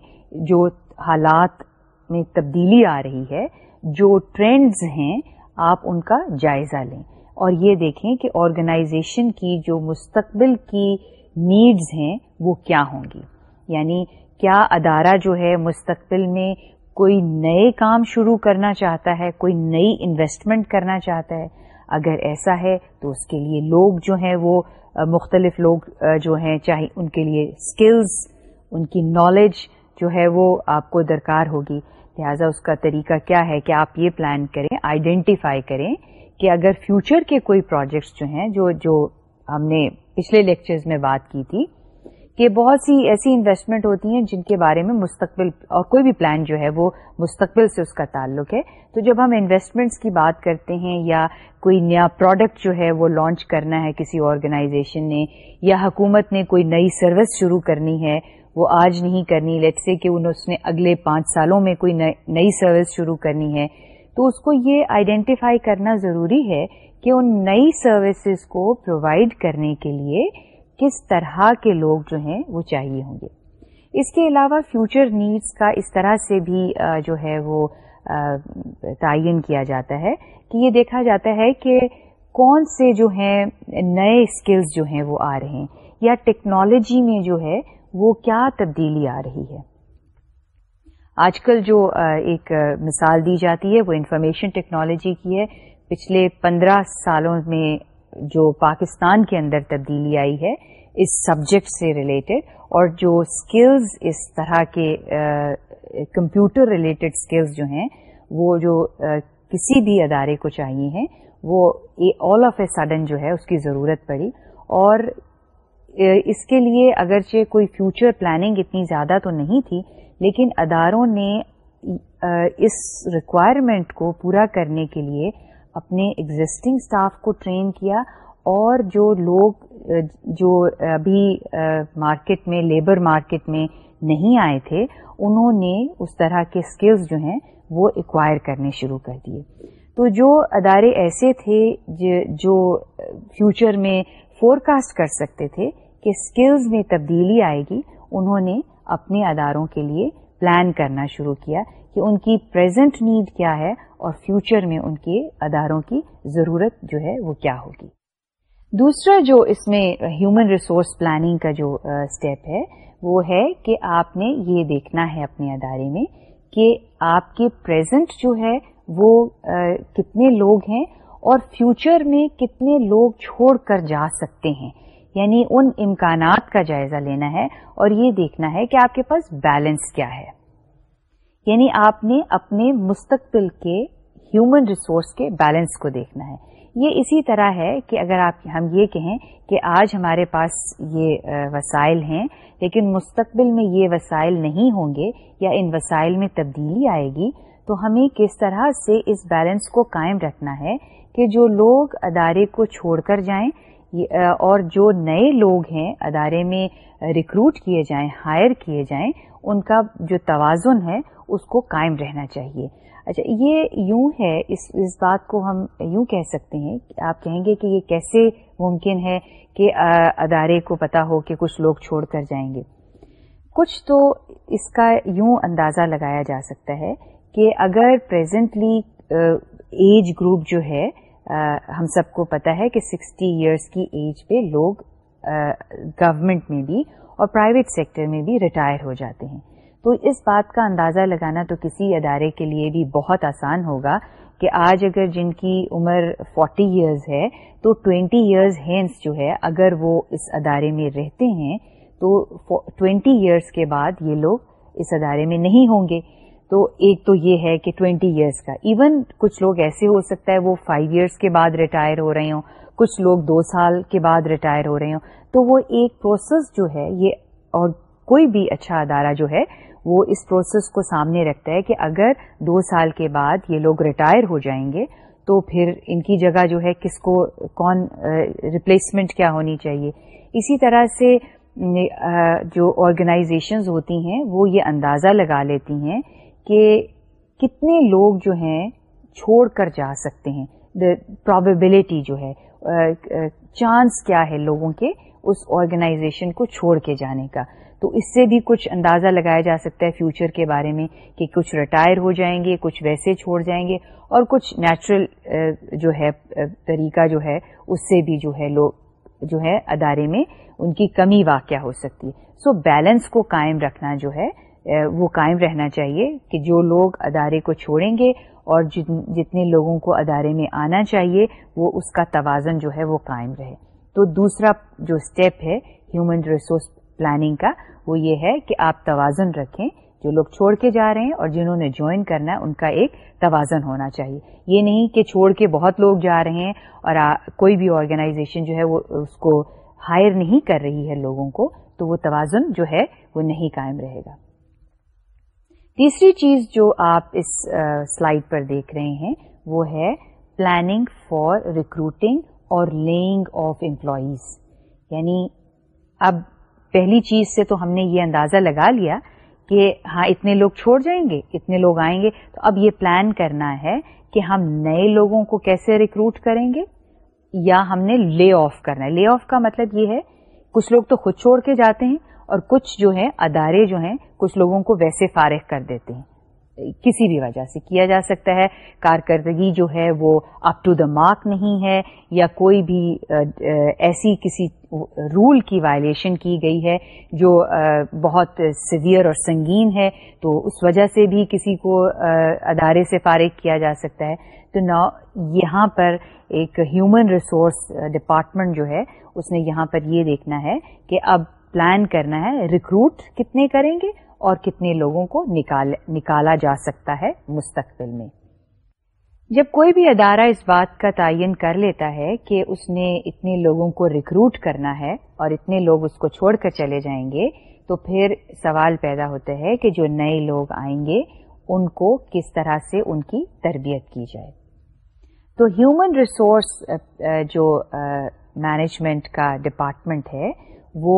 جو حالات میں تبدیلی آ رہی ہے جو ٹرینڈز ہیں، آپ ان کا جائزہ لیں۔ اور یہ دیکھیں کہ آرگنائزیشن کی جو مستقبل کی نیڈز ہیں، وہ کیا ہوں گی۔ یعنی کیا ادارہ جو ہے مستقبل میں کوئی نئے کام شروع کرنا چاہتا ہے، کوئی نئی انویسٹمنٹ کرنا چاہتا ہے؟ اگر ایسا ہے، تو اس کے لیے لوگ جو ہیں، وہ مختلف لوگ جو ہیں، چاہے ان کے لیے اسکلز ان کی نالج جو ہے، وہ آپ کو درکار ہوگی۔ لہٰذا اس کا طریقہ کیا ہے کہ آپ یہ پلان کریں آئیڈینٹیفائی کریں کہ اگر فیوچر کے کوئی پروجیکٹس جو ہیں، جو جو ہم نے پچھلے لیکچرز میں بات کی تھی، کہ بہت سی ایسی انویسٹمنٹ ہوتی ہیں جن کے بارے میں مستقبل اور کوئی بھی پلان جو ہے، وہ مستقبل سے اس کا تعلق ہے۔ تو جب ہم انویسٹمنٹس کی بات کرتے ہیں یا کوئی نیا پروڈکٹ جو ہے، وہ لانچ کرنا ہے کسی آرگنائزیشن نے یا حکومت نے کوئی نئی سروس شروع کرنی ہے وہ آج نہیں کرنی۔ لیٹ سے کہ اس نے اگلے پانچ سالوں میں کوئی نئی سروس شروع کرنی ہے۔ تو اس کو یہ آئیڈینٹیفائی کرنا ضروری ہے کہ ان نئی سروسز کو پرووائڈ کرنے کے لیے کس طرح کے لوگ جو ہیں وہ چاہیے ہوں گے۔ اس کے علاوہ فیوچر نیڈس کا اس طرح سے بھی جو ہے وہ تعین کیا جاتا ہے کہ یہ دیکھا جاتا ہے کہ کون سے جو ہیں نئے اسکلز جو ہیں وہ آ رہے ہیں۔ یا ٹیکنالوجی میں جو ہے وہ کیا تبدیلی آ رہی ہے؟ آج کل جو ایک مثال دی جاتی ہے، وہ انفارمیشن ٹیکنالوجی کی ہے۔ پچھلے پندرہ سالوں میں جو پاکستان کے اندر تبدیلی آئی ہے، اس سبجیکٹ سے ریلیٹڈ، اور جو اسکلز اس طرح کے کمپیوٹر ریلیٹڈ اسکلز جو ہیں، وہ جو کسی بھی ادارے کو چاہیے ہیں، وہ آل آف اے سڈن جو ہے، اس کی ضرورت پڑی۔ اور اس کے لیے اگرچہ کوئی فیوچر پلاننگ اتنی زیادہ تو نہیں تھی، لیکن اداروں نے اس ریکوائرمنٹ کو پورا کرنے کے لیے اپنے ایگزٹنگ اسٹاف کو ٹرین کیا اور جو لوگ، جو ابھی مارکیٹ میں لیبر مارکیٹ میں نہیں آئے تھے، انہوں نے اس طرح کے اسکلز جو ہیں وہ ایکوائر کرنے شروع کر دیے۔ تو جو ادارے ایسے تھے، جو فیوچر میں فور کاسٹ کر سکتے تھے کہ اسکلز میں تبدیلی آئے گی، انہوں نے اپنے اداروں کے لیے پلان کرنا شروع کیا کہ ان کی پریزنٹ نیڈ کیا ہے اور فیوچر میں ان کے اداروں کی ضرورت جو ہے وہ کیا ہوگی۔ دوسرا جو اس میں ہیومن ریسورس پلاننگ کا جو اسٹیپ ہے، وہ ہے کہ آپ نے یہ دیکھنا ہے اپنے ادارے میں کہ آپ کے پریزنٹ جو ہے وہ کتنے لوگ ہیں اور فیوچر میں کتنے لوگ چھوڑ کر جا سکتے ہیں۔ یعنی ان امکانات کا جائزہ لینا ہے اور یہ دیکھنا ہے کہ آپ کے پاس بیلنس کیا ہے۔ یعنی آپ نے اپنے مستقبل کے ہیومن ریسورس کے بیلنس کو دیکھنا ہے۔ یہ اسی طرح ہے کہ اگر آپ ہم یہ کہیں کہ آج ہمارے پاس یہ وسائل ہیں، لیکن مستقبل میں یہ وسائل نہیں ہوں گے یا ان وسائل میں تبدیلی آئے گی، تو ہمیں کس طرح سے اس بیلنس کو قائم رکھنا ہے کہ جو لوگ ادارے کو چھوڑ کر جائیں اور جو نئے لوگ ہیں، ادارے میں ریکروٹ کیے جائیں ہائر کیے جائیں، ان کا جو توازن ہے، اس کو قائم رہنا چاہیے۔ اچھا یہ یوں ہے، اس اس بات کو ہم یوں کہہ سکتے ہیں، آپ کہیں گے کہ یہ کیسے ممکن ہے کہ ادارے کو پتا ہو کہ کچھ لوگ چھوڑ کر جائیں گے۔ کچھ تو اس کا یوں اندازہ لگایا جا سکتا ہے کہ اگر پریزنٹلی ایج گروپ جو ہے ہم سب کو پتا ہے کہ سکسٹی ایئرس کی ایج پہ لوگ گورمنٹ میں بھی اور پرائیویٹ سیکٹر میں بھی ریٹائر ہو جاتے ہیں۔ تو اس بات کا اندازہ لگانا تو کسی ادارے کے لیے بھی بہت آسان ہوگا کہ آج اگر جن کی عمر فورٹی ایئرز ہے، تو ٹوینٹی ایئرز ہینس جو ہے، اگر وہ اس ادارے میں رہتے ہیں، تو ٹوینٹی ایئرس کے بعد یہ لوگ اس ادارے میں نہیں ہوں گے۔ تو ایک تو یہ ہے کہ ٹوینٹی ایئرس کا۔ ایون کچھ لوگ ایسے ہو سکتا ہے وہ فائیو ایئرس کے بعد ریٹائر ہو رہے ہوں، کچھ لوگ دو سال کے بعد ریٹائر ہو رہے ہوں۔ تو وہ ایک پروسیس جو ہے، یہ اور کوئی بھی اچھا ادارہ جو ہے، وہ اس پروسیس کو سامنے رکھتا ہے کہ اگر دو سال کے بعد یہ لوگ ریٹائر ہو جائیں گے، تو پھر ان کی جگہ جو ہے، کس کو، کون ریپلیسمنٹ کیا ہونی چاہیے۔ اسی طرح سے جو آرگنائزیشنز ہوتی ہیں، وہ یہ اندازہ لگا لیتی ہیں کہ کتنے لوگ جو ہیں چھوڑ کر جا سکتے ہیں۔ پرابیبلٹی جو ہے چانس کیا ہے لوگوں کے اس آرگنائزیشن کو چھوڑ کے جانے کا۔ تو اس سے بھی کچھ اندازہ لگایا جا سکتا ہے فیوچر کے بارے میں کہ کچھ ریٹائر ہو جائیں گے، کچھ ویسے چھوڑ جائیں گے اور کچھ نیچرل جو ہے طریقہ جو ہے، اس سے بھی جو ہے، لوگ، جو ہے، ادارے میں ان کی کمی واقع ہو سکتی ہے۔ سو بیلنس کو قائم رکھنا جو ہے وہ قائم رہنا چاہیے کہ جو لوگ ادارے کو چھوڑیں گے اور جتنے لوگوں کو ادارے میں آنا چاہیے، وہ اس کا توازن جو ہے وہ قائم رہے۔ تو دوسرا جو اسٹیپ ہے ہیومن ریسورس پلاننگ کا، وہ یہ ہے کہ آپ توازن رکھیں۔ جو لوگ چھوڑ کے جا رہے ہیں اور جنہوں نے جوائن کرنا ہے، ان کا ایک توازن ہونا چاہیے۔ یہ نہیں کہ چھوڑ کے بہت لوگ جا رہے ہیں اور کوئی بھی آرگنائزیشن جو ہے وہ اس کو ہائر نہیں کر رہی ہے لوگوں کو، تو وہ توازن جو ہے وہ نہیں قائم رہے گا۔ تیسری چیز جو آپ اس سلائڈ پر دیکھ رہے ہیں وہ ہے پلاننگ فار ریکروٹنگ اور لینگ آف امپلائیز یعنی اب پہلی چیز سے تو ہم نے یہ اندازہ لگا لیا کہ ہاں اتنے لوگ چھوڑ جائیں گے، اتنے لوگ آئیں گے، تو اب یہ پلان کرنا ہے کہ ہم نئے لوگوں کو کیسے ریکروٹ کریں گے یا ہم نے لے آف کرنا ہے۔ لے آف کا مطلب یہ ہے، کچھ لوگ تو خود چھوڑ کے جاتے ہیں اور کچھ جو ہیں، ادارے جو ہیں، کچھ لوگوں کو ویسے فارغ کر دیتے ہیں۔ کسی بھی وجہ سے کیا جا سکتا ہے، کارکردگی جو ہے وہ اپ ٹو دا مارک نہیں ہے یا کوئی بھی ایسی کسی رول کی وائلیشن کی گئی ہے جو بہت سویئر اور سنگین ہے، تو اس وجہ سے بھی کسی کو ادارے سے فارغ کیا جا سکتا ہے۔ تو نہ یہاں پر ایک ہیومن ریسورس ڈپارٹمنٹ جو ہے، اس نے یہاں پر یہ دیکھنا ہے کہ اب پلان کرنا ہے ریکروٹ کتنے کریں گے اور کتنے لوگوں کو نکال، نکالا جا سکتا ہے مستقبل میں۔ جب کوئی بھی ادارہ اس بات کا تعین کر لیتا ہے کہ اس نے اتنے لوگوں کو ریکروٹ کرنا ہے اور اتنے لوگ اس کو چھوڑ کر چلے جائیں گے، تو پھر سوال پیدا ہوتا ہے کہ جو نئے لوگ آئیں گے، ان کو کس طرح سے ان کی تربیت کی جائے۔ تو ہیومن ریسورس جو مینجمنٹ کا ڈپارٹمنٹ ہے، وہ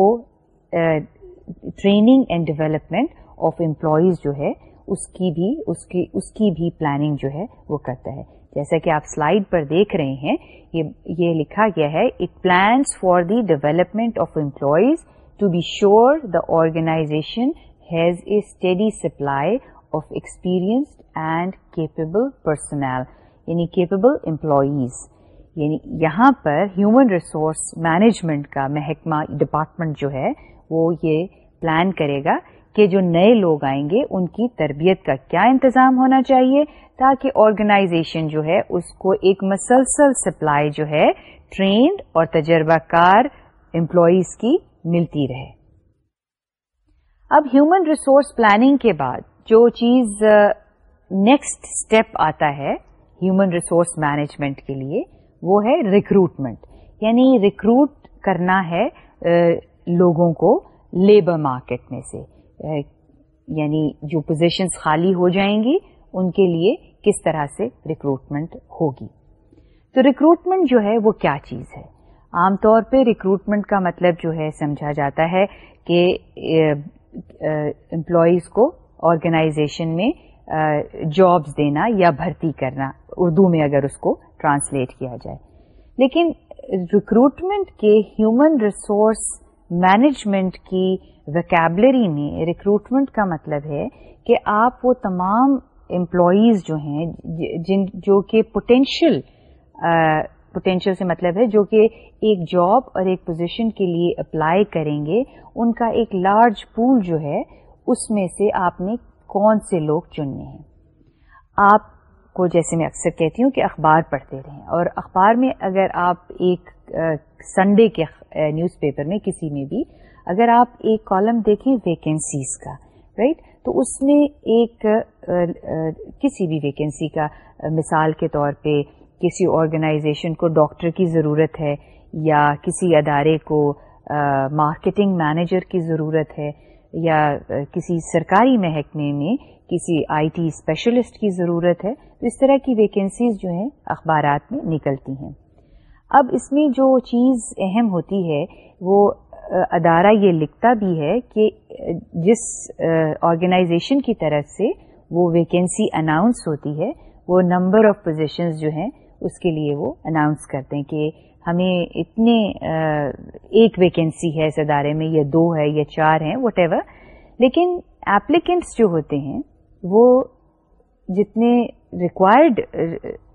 training and development of employees جو ہے، اس کی بھی، اس کی اس کی بھی پلاننگ جو ہے، وہ کرتا ہے۔ جیسا کہ آپ سلائڈ پر دیکھ رہے ہیں، یہ لکھا گیا ہے it plans for the development of employees to be sure the organization has a steady supply of experienced and capable personnel یعنی کیپیبل امپلائیز یعنی یہاں پر ہیومن ریسورس مینجمنٹ کا محکمہ ڈپارٹمنٹ جو ہے وہ یہ پلان کرے گا کہ جو نئے لوگ آئیں گے، ان کی تربیت کا کیا انتظام ہونا چاہیے تاکہ آرگنائزیشن جو ہے، اس کو ایک مسلسل سپلائی جو ہے ٹرینڈ اور تجربہ کار امپلائیز کی ملتی رہے۔ اب ہیومن ریسورس پلاننگ کے بعد جو چیز نیکسٹ اسٹیپ آتا ہے ہیومن ریسورس مینجمنٹ کے لیے، وہ ہے ریکروٹمنٹ یعنی ریکروٹ کرنا ہے لوگوں کو لیبر مارکیٹ میں سے یعنی جو پوزیشنز خالی ہو جائیں گی، ان کے لیے کس طرح سے ریکروٹمنٹ ہوگی؟ تو ریکروٹمنٹ جو ہے وہ کیا چیز ہے؟ عام طور پہ ریکروٹمنٹ کا مطلب جو ہے سمجھا جاتا ہے کہ امپلائیز کو آرگنائزیشن میں جابز دینا یا بھرتی کرنا، اردو میں اگر اس کو ٹرانسلیٹ کیا جائے۔ لیکن ریکروٹمنٹ کے ہیومن ریسورس مینجمنٹ کی ویکیبلری میں ریکروٹمنٹ کا مطلب ہے کہ آپ وہ تمام امپلائیز جو ہیں، جن جو کہ پوٹینشیل پوٹینشیل سے مطلب ہے، جو کہ ایک جاب اور ایک پوزیشن کے لیے اپلائی کریں گے، ان کا ایک لارج پول جو ہے، اس میں سے آپ نے کون سے لوگ چننے ہیں۔ آپ کو جیسے میں اکثر کہتی ہوں کہ اخبار پڑھتے رہیں۔ اور اخبار میں اگر آپ ایک سنڈے کے نیوز پیپر میں کسی میں بھی، اگر آپ ایک کالم دیکھیں ویکینسیز کا رائٹ تو اس میں ایک کسی بھی ویکینسی کا مثال کے طور پہ کسی آرگنائزیشن کو ڈاکٹر کی ضرورت ہے یا کسی ادارے کو مارکیٹنگ مینیجر کی ضرورت ہے یا کسی سرکاری محکمے میں کسی آئی ٹی اسپیشلسٹ کی ضرورت ہے، تو اس طرح کی ویکینسیز جو ہیں اخبارات میں نکلتی ہیں۔ اب اس میں جو چیز اہم ہوتی ہے، وہ ادارہ یہ لکھتا بھی ہے کہ جس آرگنائزیشن کی طرف سے وہ ویکینسی اناؤنس ہوتی ہے، وہ نمبر آف پوزیشنز جو ہیں، اس کے لیے وہ اناؤنس کرتے ہیں کہ ہمیں اتنے ایک ویکینسی ہے اس ادارے میں، یا دو ہے، یا چار ہیں وٹ ایور لیکن ایپلیکینٹس جو ہوتے ہیں، وہ جتنے ریکوائرڈ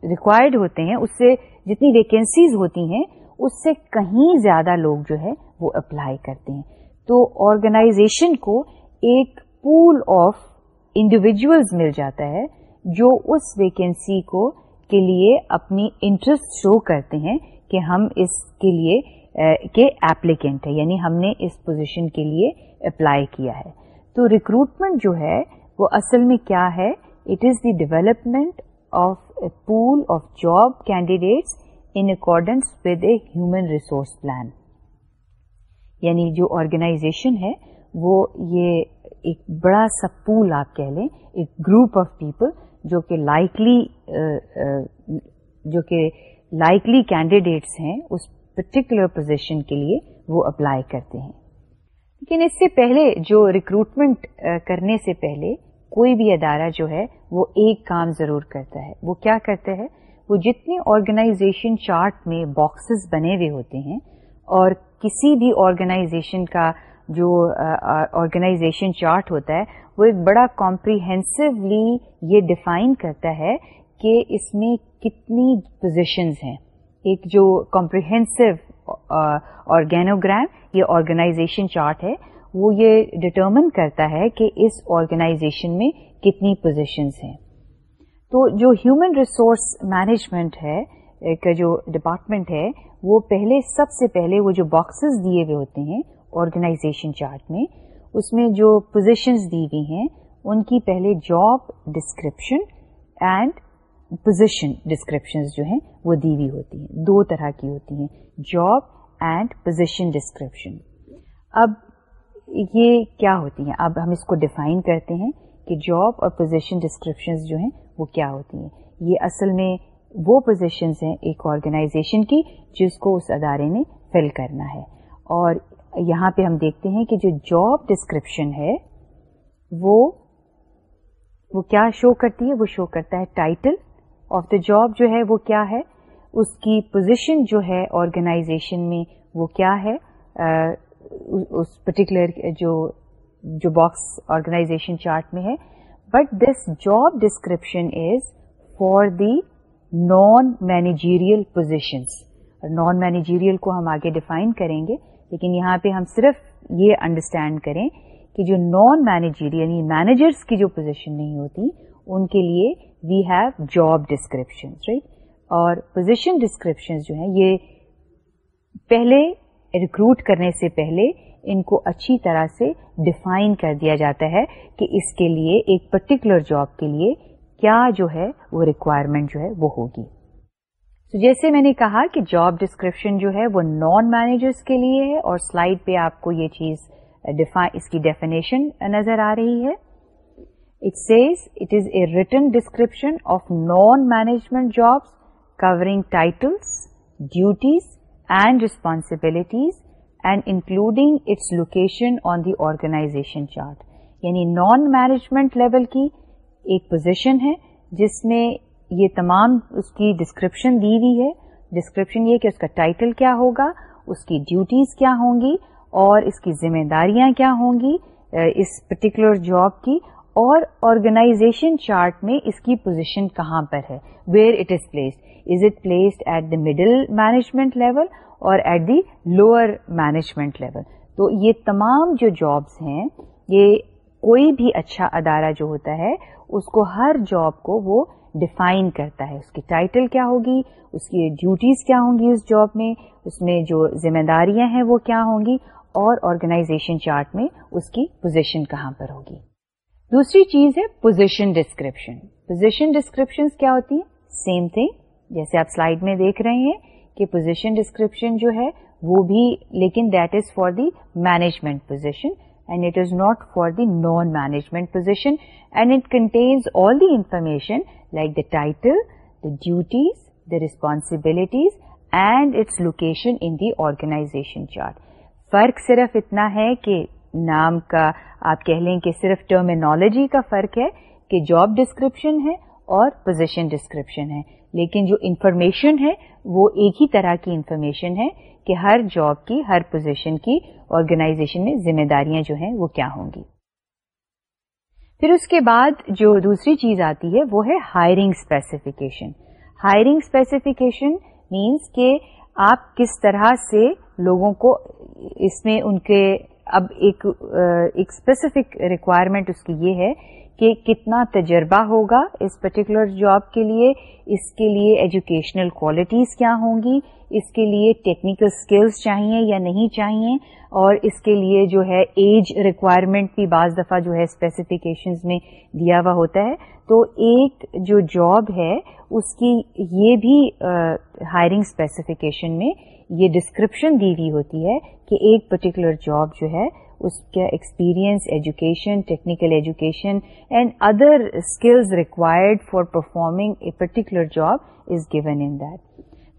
ریکوائرڈ ہوتے ہیں، اس سے جتنی ویکینسیز ہوتی ہیں، اس سے کہیں زیادہ لوگ جو ہے وہ اپلائی کرتے ہیں۔ تو آرگنائزیشن کو ایک پول آف انڈیویجلز مل جاتا ہے جو اس ویکینسی کو کے لیے اپنی انٹرسٹ شو کرتے ہیں کہ ہم اس کے لیے، کے ایپلیکینٹ ہے یعنی ہم نے اس پوزیشن کے لیے اپلائی کیا ہے۔ تو ریکروٹمنٹ جو ہے وہ اصل میں کیا ہے؟ It is the development of a pool of job candidates in accordance with a human resource plan یعنی جو آرگنائزیشن ہے، وہ یہ ایک بڑا سا پول آپ کہہ لیں، ایک گروپ آف پیپل جو کہ لائکلی جو کہ لائکلی کینڈیڈیٹس ہیں اس پرٹیکولر پوزیشن کے لیے وہ اپلائی کرتے ہیں۔ لیکن اس سے پہلے جو ریکروٹمنٹ کرنے سے پہلے کوئی بھی ادارہ جو ہے وہ ایک کام ضرور کرتا ہے۔ وہ کیا کرتا ہے؟ وہ جتنے آرگنائزیشن چارٹ میں باکسز بنے ہوئے ہوتے ہیں اور کسی بھی آرگنائزیشن کا جو آرگنائزیشن چارٹ ہوتا ہے، وہ ایک بڑا کمپریہنسولی یہ ڈیفائن کرتا ہے کہ اس میں کتنی پوزیشنز ہیں۔ ایک جو کمپریہنسو آرگینوگرام یہ آرگنائزیشن چارٹ ہے وہ یہ ڈٹرمن کرتا ہے کہ اس آرگنائزیشن میں کتنی پوزیشنز ہیں۔ تو جو ہیومن ریسورس مینجمنٹ ہے، ایک جو ڈپارٹمنٹ ہے، وہ پہلے، سب سے پہلے وہ جو باکسز دیے ہوئے ہوتے ہیں آرگنائزیشن چارٹ میں، اس میں جو پوزیشنز دی ہوئی ہیں، ان کی پہلے job description and position description جو ہیں، وہ دی ہوئی ہوتی ہیں۔ دو طرح کی ہوتی ہیں جاب اینڈ پوزیشن ڈسکرپشن اب یہ کیا ہوتی ہیں؟ اب ہم اس کو ڈیفائن کرتے ہیں کہ جاب اور پوزیشن ڈسکرپشن جو ہیں وہ کیا ہوتی ہیں۔ یہ اصل میں وہ پوزیشنز ہیں ایک آرگنائزیشن کی جس کو اس ادارے نے فل کرنا ہے۔ اور یہاں پہ ہم دیکھتے ہیں کہ جو جاب ڈسکرپشن ہے، وہ وہ کیا شو کرتی ہے؟ وہ شو کرتا ہے ٹائٹل آف دا جاب جو ہے وہ کیا ہے؟ اس کی پوزیشن جو ہے آرگنائزیشن میں وہ کیا ہے؟ اس پرٹیکولر جو جو باکس آرگنائزیشن چارٹ میں ہے. But this job description is for the non managerial positions non managerial کو ہم آگے ڈیفائن کریں گے. لیکن یہاں پہ ہم صرف یہ انڈرسٹینڈ کریں کہ جو نان مینیجیریل یعنی مینیجرس کی جو پوزیشن نہیں ہوتی، ان کے لیے we have job description right اور پوزیشن ڈسکرپشن جو ہیں، یہ پہلے ریکروٹ کرنے سے پہلے ان کو اچھی طرح سے ڈیفائن کر دیا جاتا ہے کہ اس کے لیے ایک پرٹیکولر جاب کے لیے کیا جو ہے وہ ریکوائرمنٹ جو ہے وہ ہوگی۔ تو جیسے میں نے کہا کہ جاب ڈسکرپشن جو ہے وہ نان مینیجرس کے لیے ہے اور سلائڈ پہ آپ کو یہ چیز اس کی ڈیفینیشن نظر آ رہی ہے۔ It says it is a written description of non management jobs covering titles duties and responsibilities and including its location on the organisation chart یعنی نان مینجمنٹ لیول کی ایک پوزیشن ہے جس میں یہ تمام اس کی ڈسکرپشن دی ہوئی ہے. ڈسکرپشن یہ کہ اس کا ٹائٹل کیا ہوگا، اس کی ڈیوٹیز کیا ہوں گی اور اس کی ذمہ داریاں کیا ہوں گی اس پرٹیکولر جاب کی اور آرگنائزیشن چارٹ میں اس کی پوزیشن کہاں پر ہے where it is placed is it placed at the middle management level اور at the lower management level تو یہ تمام جو جابس ہیں، یہ کوئی بھی اچھا ادارہ جو ہوتا ہے، اس کو ہر جاب کو وہ ڈیفائن کرتا ہے۔ اس کی ٹائٹل کیا ہوگی؟ اس کی ڈیوٹیز کیا ہوں گی اس جاب میں؟ اس میں جو ذمہ داریاں ہیں وہ کیا ہوں گی؟ اور آرگنائزیشن چارٹ میں اس کی پوزیشن کہاں پر ہوگی۔ دوسری چیز ہے پوزیشن ڈسکرپشن پوزیشن ڈسکرپشن کیا ہوتی ہیں؟ سیم تھنگ جیسے آپ سلائڈ میں دیکھ رہے ہیں کہ پوزیشن ڈسکرپشن جو ہے وہ بھی، لیکن that is for the management position and it is not for the non management position and it contains all the information like the title the duties the responsibilities and its location in the organisation chart فرق صرف اتنا ہے کہ نام کا، آپ کہہ لیں کہ صرف ٹرمینالوجی کا فرق ہے کہ جاب ڈسکرپشن ہے اور پوزیشن ڈسکرپشن ہے۔ لیکن جو انفارمیشن ہے وہ ایک ہی طرح کی انفارمیشن ہے کہ ہر جاب کی، ہر پوزیشن کی آرگنائزیشن میں ذمہ داریاں جو ہیں وہ کیا ہوں گی۔ پھر اس کے بعد جو دوسری چیز آتی ہے وہ ہے hiring specification hiring specification means کہ آپ کس طرح سے لوگوں کو اس میں ان کے، اب ایک اسپیسیفک ریکوائرمنٹ اس کی یہ ہے کہ کتنا تجربہ ہوگا اس پرٹیکولر جاب کے لیے، اس کے لیے ایجوکیشنل کوالٹیز کیا ہوں گی، اس کے لیے ٹیکنیکل اسکلس چاہیے یا نہیں چاہیے، اور اس کے لیے جو ہے ایج ریکوائرمنٹ بھی بعض دفعہ جو ہے اسپیسیفکیشنز میں دیا ہوا ہوتا ہے۔ تو ایک جو جاب ہے، اس کی یہ بھی ہائرنگ اسپیسیفکیشن میں یہ ڈسکرپشن دی ہوئی ہوتی ہے کہ ایک پرٹیکولر جاب جو ہے اس کا experience education technical education and other skills required for performing a particular job is given in that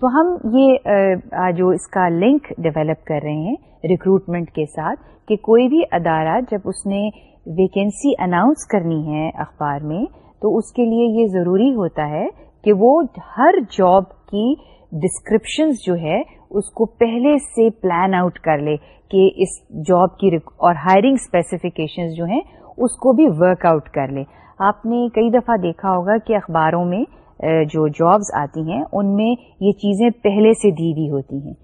تو ہم یہ جو اس کا لنک ڈیولپ کر رہے ہیں ریکروٹمنٹ کے ساتھ کہ کوئی بھی ادارہ جب اس نے ویکینسی اناؤنس کرنی ہے اخبار میں تو اس کے لیے یہ ضروری ہوتا ہے کہ وہ ہر جاب کی ڈسکرپشنز جو ہے، اس کو پہلے سے پلان آؤٹ کر لے کہ اس جاب کی اور ہائرنگ اسپیسیفکیشن جو ہیں، اس کو بھی ورک آؤٹ کر لے۔ آپ نے کئی دفعہ دیکھا ہوگا کہ اخباروں میں جو جابز آتی ہیں، ان میں یہ چیزیں پہلے سے دی ہوئی ہوتی ہیں۔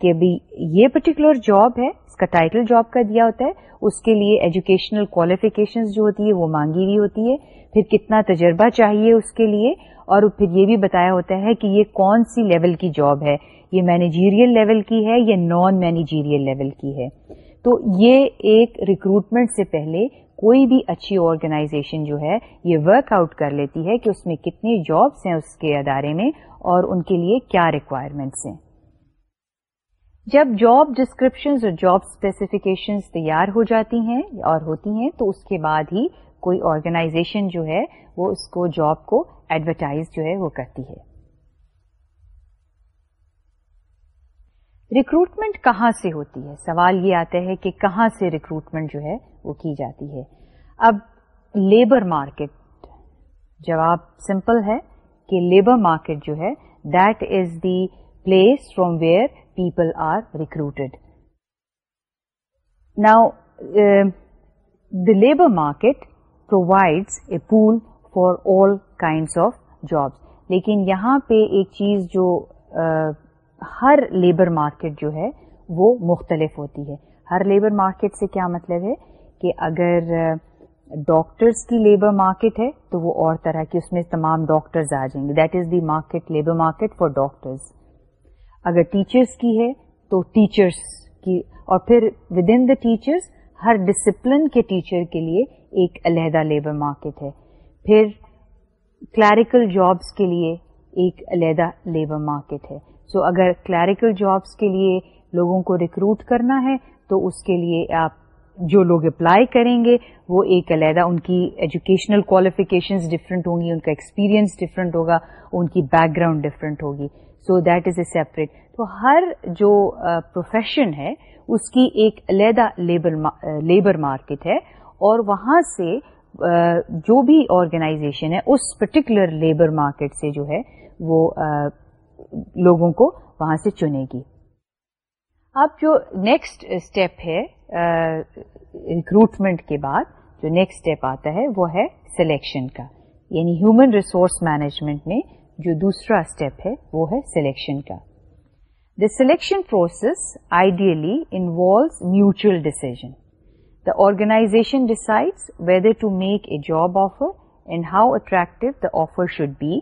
کہ بھی یہ پرٹیکولر جاب ہے، اس کا ٹائٹل جاب کا دیا ہوتا ہے، اس کے لیے ایجوکیشنل کوالیفیکیشن جو ہوتی ہے وہ مانگی ہوئی ہوتی ہے پھر کتنا تجربہ چاہیے اس کے لیے؟ اور پھر یہ بھی بتایا ہوتا ہے کہ یہ کون سی لیول کی جاب ہے؟ یہ مینیجیریل لیول کی ہے یا نان مینیجیریل لیول کی ہے؟ تو یہ ایک ریکروٹمنٹ سے پہلے کوئی بھی اچھی آرگنائزیشن جو ہے یہ ورک آؤٹ کر لیتی ہے کہ اس میں کتنی جابس ہیں اس کے ادارے میں اور ان کے لیے کیا ریکوائرمنٹس ہیں۔ جب جاب ڈسکرپشن اور جاب اسپیسیفکیشن تیار ہو جاتی ہیں اور ہوتی ہیں تو اس کے بعد ہی کوئی آرگنائزیشن جو ہے وہ اس کو جاب کو ایڈورٹائز جو ہے وہ کرتی ہے۔ ریکروٹمنٹ کہاں سے ہوتی ہے؟ سوال یہ آتا ہے کہ کہاں سے ریکروٹمنٹ جو ہے وہ کی جاتی ہے۔ اب لیبر مارکیٹ جواب سمپل ہے کہ لیبر مارکیٹ جو ہے that is the place from where people are recruited now the labour market provides a pool for all kinds of jobs لیکن یہاں پہ ایک چیز جو ہر لیبر مارکیٹ جو ہے، وہ مختلف ہوتی ہے۔ ہر لیبر مارکیٹ سے کیا مطلب ہے؟ کہ اگر ڈاکٹرس کی لیبر مارکیٹ ہے، تو وہ اور طرح کی، اس میں تمام ڈاکٹرز آ جائیں گے۔ That is the market labour market for doctors اگر ٹیچرس کی ہے، تو ٹیچرس کی۔ اور پھر ود ان دا ٹیچرس ہر ڈسپلن کے ٹیچر کے لیے ایک علیحدہ لیبر مارکیٹ ہے۔ پھر کلیریکل جابس کے لیے ایک علیحدہ لیبر مارکیٹ ہے۔ سو so, اگر کلیریکل جابس کے لیے لوگوں کو ریکروٹ کرنا ہے تو اس کے لیے آپ جو لوگ اپلائی کریں گے وہ ایک علیحدہ ان کی ایجوکیشنل کوالیفیکیشنز ڈفرینٹ ہوں گی ان کا ایکسپیرئنس ڈفرینٹ ہوگا ان کی بیک گراؤنڈ ڈفرینٹ ہوگی۔ So that is a separate تو ہر جو پروفیشن ہے اس کی ایک علیحدہ لیبر مارکیٹ ہے۔ اور وہاں سے جو بھی آرگنائزیشن ہے، اس پرٹیکولر لیبر مارکیٹ سے جو ہے، وہ لوگوں کو وہاں سے چنے گی۔ اب جو نیکسٹ اسٹیپ ہے ریکروٹمنٹ کے بعد جو نیکسٹ اسٹیپ آتا ہے، وہ ہے سلیکشن کا۔ یعنی ہیومن ریسورس مینجمنٹ میں جو دوسرا اسٹیپ ہے، وہ ہے سلیکشن کا۔ The selection process ideally involves mutual decision the organisation decides whether to make a job offer and how attractive the offer should be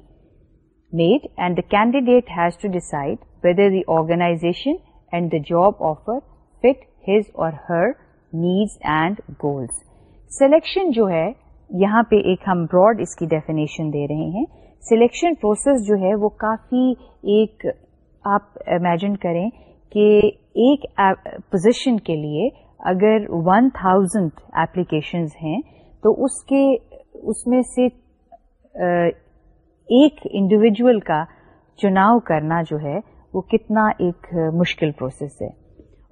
made and the candidate has to decide whether the organisation and the job offer fit his or her needs and goals selection جو ہے یہاں پہ ایک ہم براڈ اس کی ڈیفینیشن دے رہے ہیں سلیکشن پروسیس جو ہے وہ کافی ایک آپ امیجن کریں کہ ایک پوزیشن کے لیے اگر ون تھاؤزینڈ ایپلیکیشنز ہیں، تو اس کے، اس میں سے ایک انڈیویجل کا چناؤ کرنا جو ہے، وہ کتنا ایک مشکل پروسیس ہے۔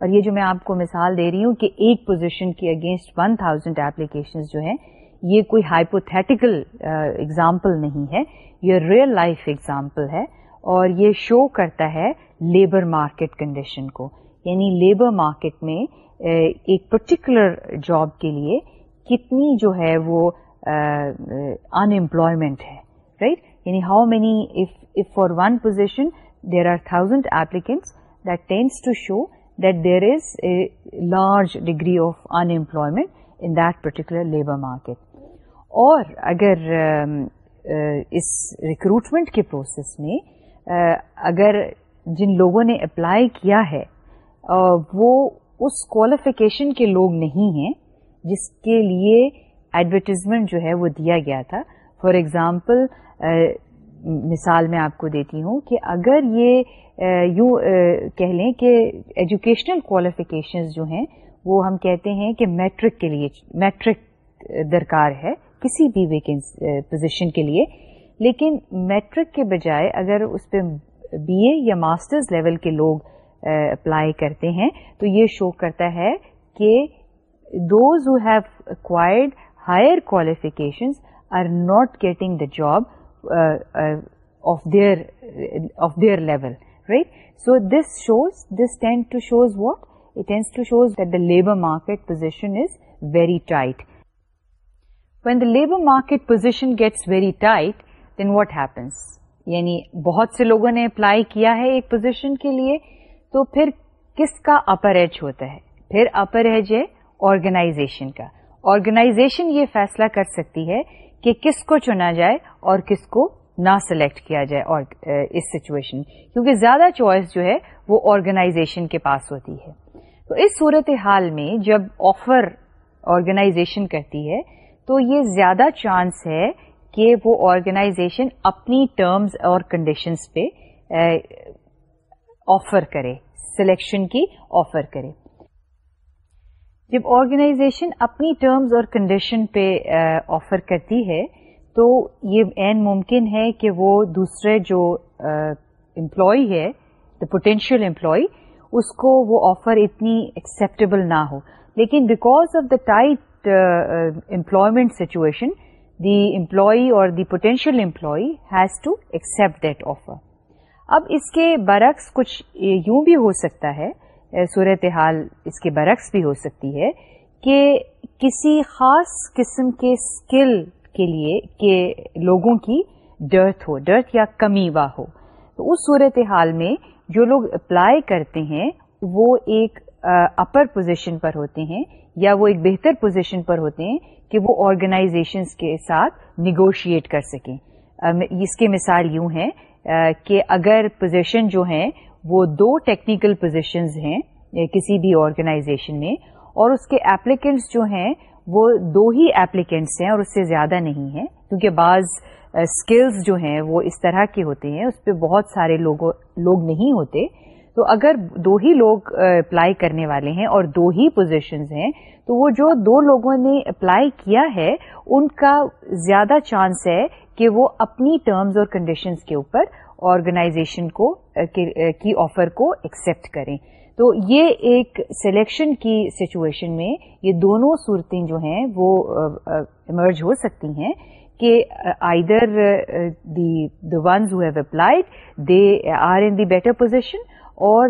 اور یہ جو میں آپ کو مثال دے رہی ہوں کہ ایک پوزیشن کی اگینسٹ ون تھاؤزینڈ ایپلیکیشن جو ہیں، یہ کوئی ہائپوتھیٹیکل ایگزامپل نہیں ہے۔ یہ ریئل لائف ایگزامپل ہے۔ اور یہ شو کرتا ہے لیبر مارکیٹ کنڈیشن کو۔ یعنی لیبر مارکیٹ میں ایک پرٹیکولر جاب کے لیے کتنی جو ہے وہ انمپلائمنٹ ہے رائٹ یعنی how many if for one position there are thousand applicants that tends to show that there is a large degree of unemployment in that particular labour market اور اگر اس ریکروٹمنٹ کے پروسیس میں اگر جن لوگوں نے اپلائی کیا ہے وہ اس کوالیفیکیشن کے لوگ نہیں ہیں جس کے لیے ایڈورٹیزمنٹ جو ہے وہ دیا گیا تھا. فار ایگزامپل مثال میں آپ کو دیتی ہوں کہ اگر یہ یوں کہہ لیں کہ ایجوکیشنل کوالیفیکیشنز جو ہیں وہ ہم کہتے ہیں کہ میٹرک کے لیے میٹرک درکار ہے کسی بھی ویکینس پوزیشن کے لیے. لیکن میٹرک کے بجائے اگر اس پہ بی اے یا ماسٹرز لیول کے لوگ اپلائی کرتے ہیں، تو یہ شو کرتا ہے کہ those who have acquired higher qualifications are not getting the job of their of their level right so this shows this tend to shows what it tends to shows that the labour market position is very tight when the labour market position gets very tight then what happens یعنی بہت سے لوگوں نے اپلائی کیا ہے ایک پوزیشن کے لیے تو پھر کس کا اپر ایج ہوتا ہے؟ پھر اپر ایج ہے آرگنائزیشن کا۔ آرگنائزیشن یہ فیصلہ کر سکتی ہے کہ کس کو چنا جائے اور کس کو نہ سلیکٹ کیا جائے اور اس سچویشن کیونکہ زیادہ چوائس جو ہے وہ آرگنائزیشن کے پاس ہوتی ہے۔ تو اس صورت حال میں جب آفر آرگنائزیشن کرتی ہے، تو یہ زیادہ چانس ہے کہ وہ آرگنائزیشن اپنی ٹرمز اور کنڈیشنز پہ آفر کرے، سلیکشن کی آفر کرے۔ جب آرگنائزیشن اپنی ٹرمز اور کنڈیشن پہ آفر کرتی ہے، تو یہ عین ممکن ہے کہ وہ دوسرے جو امپلائی ہے دا پوٹینشیل امپلائی اس کو وہ آفر اتنی ایکسپٹیبل نہ ہو۔ لیکن because of the tight employment situation the employee or the potential employee has to accept that offer اب اس کے برعکس کچھ یوں بھی ہو سکتا ہے صورت حال اس کے برعکس بھی ہو سکتی ہے کہ کسی خاص قسم کے اسکل کے لیے کہ لوگوں کی ڈرتھ ہو ڈرتھ یا کمی وا ہو۔ تو اس صورت حال میں جو لوگ اپلائی کرتے ہیں، وہ ایک اپر پوزیشن پر ہوتے ہیں یا وہ ایک بہتر پوزیشن پر ہوتے ہیں کہ وہ آرگنائزیشنس کے ساتھ نیگوشیٹ کر سکیں۔ اس کی مثال یوں ہے کہ اگر پوزیشن جو ہیں وہ دو ٹیکنیکل پوزیشنز ہیں کسی بھی آرگنائزیشن میں، اور اس کے ایپلیکینٹس جو ہیں وہ دو ہی ایپلیکینٹس ہیں اور اس سے زیادہ نہیں ہیں، کیونکہ بعض اسکلز جو ہیں وہ اس طرح کے ہوتے ہیں، اس پہ بہت سارے لوگ نہیں ہوتے۔ تو اگر دو ہی لوگ اپلائی کرنے والے ہیں اور دو ہی پوزیشنز ہیں، تو وہ جو دو لوگوں نے اپلائی کیا ہے، ان کا زیادہ چانس ہے کہ وہ اپنی ٹرمز اور کنڈیشنز کے اوپر آرگنائزیشن کو کی آفر کو ایکسپٹ کریں. تو یہ ایک سلیکشن کی سچویشن میں یہ دونوں صورتیں جو ہیں، وہ ایمرج ہو سکتی ہیں کہ either the the ones who have applied they are in the better position or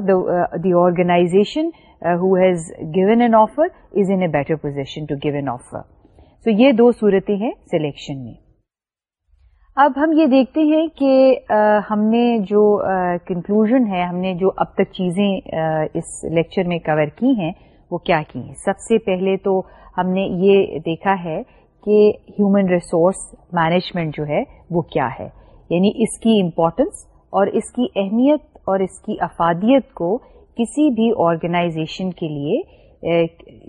the organisation who has given an offer is in a better position to give an offer so یہ دو صورتیں ہیں سلیکشن میں۔ اب ہم یہ دیکھتے ہیں کہ uh, ہم نے جو uh, کنکلوژن ہے، ہم نے جو اب تک چیزیں uh, اس لیکچر میں کور کی ہیں، وہ کیا کی ہیں؟ سب سے پہلے تو ہم نے یہ دیکھا ہے کہ ہیومن ریسورس مینجمنٹ جو ہے، وہ کیا ہے؟ یعنی اس کی امپورٹنس اور اس کی اہمیت اور اس کی افادیت کو کسی بھی آرگنائزیشن کے لیے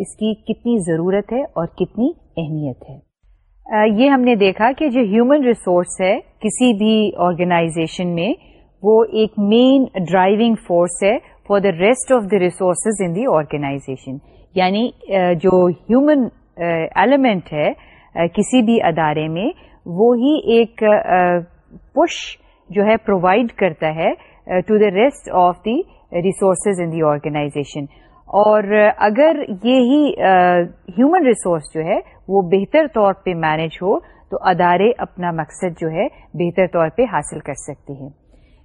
اس کی کتنی ضرورت ہے اور کتنی اہمیت ہے۔ یہ ہم نے دیکھا کہ جو ہیومن ریسورس ہے کسی بھی آرگنائزیشن میں، وہ ایک مین ڈرائیونگ فورس ہے for the rest of the resources in the organisation یعنی جو ہیومن ایلیمنٹ ہے کسی بھی ادارے میں وہی ایک پش جو ہے پرووائڈ کرتا ہے to the rest of the resources in the organisation اور uh, اگر یہی uh, ہیومن ریسورس جو ہے وہ بہتر طور پہ مینج ہو، تو ادارے اپنا مقصد جو ہے بہتر طور پہ حاصل کر سکتے ہیں۔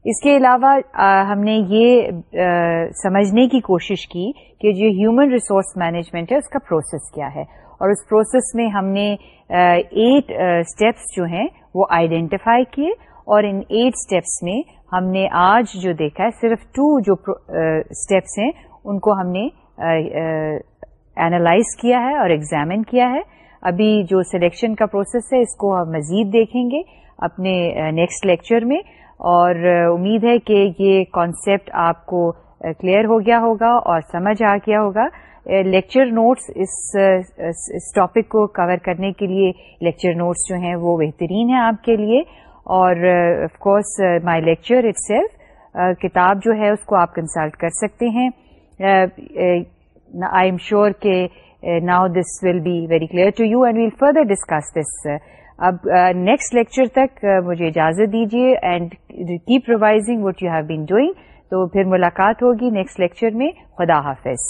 اس کے علاوہ uh, ہم نے یہ سمجھنے کی کوشش کی کہ جو ہیومن ریسورس مینجمنٹ ہے، اس کا پروسیس کیا ہے۔ اور اس پروسیس میں ہم نے ایٹ اسٹیپس جو ہیں وہ آئیڈینٹیفائی کیے اور ان ایٹ اسٹیپس میں ہم نے آج جو دیکھا ہے، صرف ٹو جو اسٹیپس ہیں، ان کو ہم نے اینالائز کیا ہے اور ایگزامن کیا ہے۔ ابھی جو سلیکشن کا پروسیس ہے، اس کو ہم مزید دیکھیں گے اپنے نیکسٹ لیکچر میں۔ اور امید ہے کہ یہ کانسیپٹ آپ کو کلیئر ہو گیا ہوگا اور سمجھ آ گیا ہوگا۔ لیکچر نوٹس اس ٹاپک کو کور کرنے کے لیے لیکچر نوٹس جو ہیں، وہ بہترین ہیں آپ کے لیے۔ اور of course my lecture itself کتاب جو ہے اس کو آپ کنسلٹ کر سکتے ہیں. آئی ایم شیور کہ now this will be very clear to you and we'll further discuss this اب نیکسٹ لیکچر تک uh, مجھے اجازت دیجیے and keep revising what you have been doing تو پھر ملاقات ہوگی نیکسٹ لیکچر میں. خدا حافظ.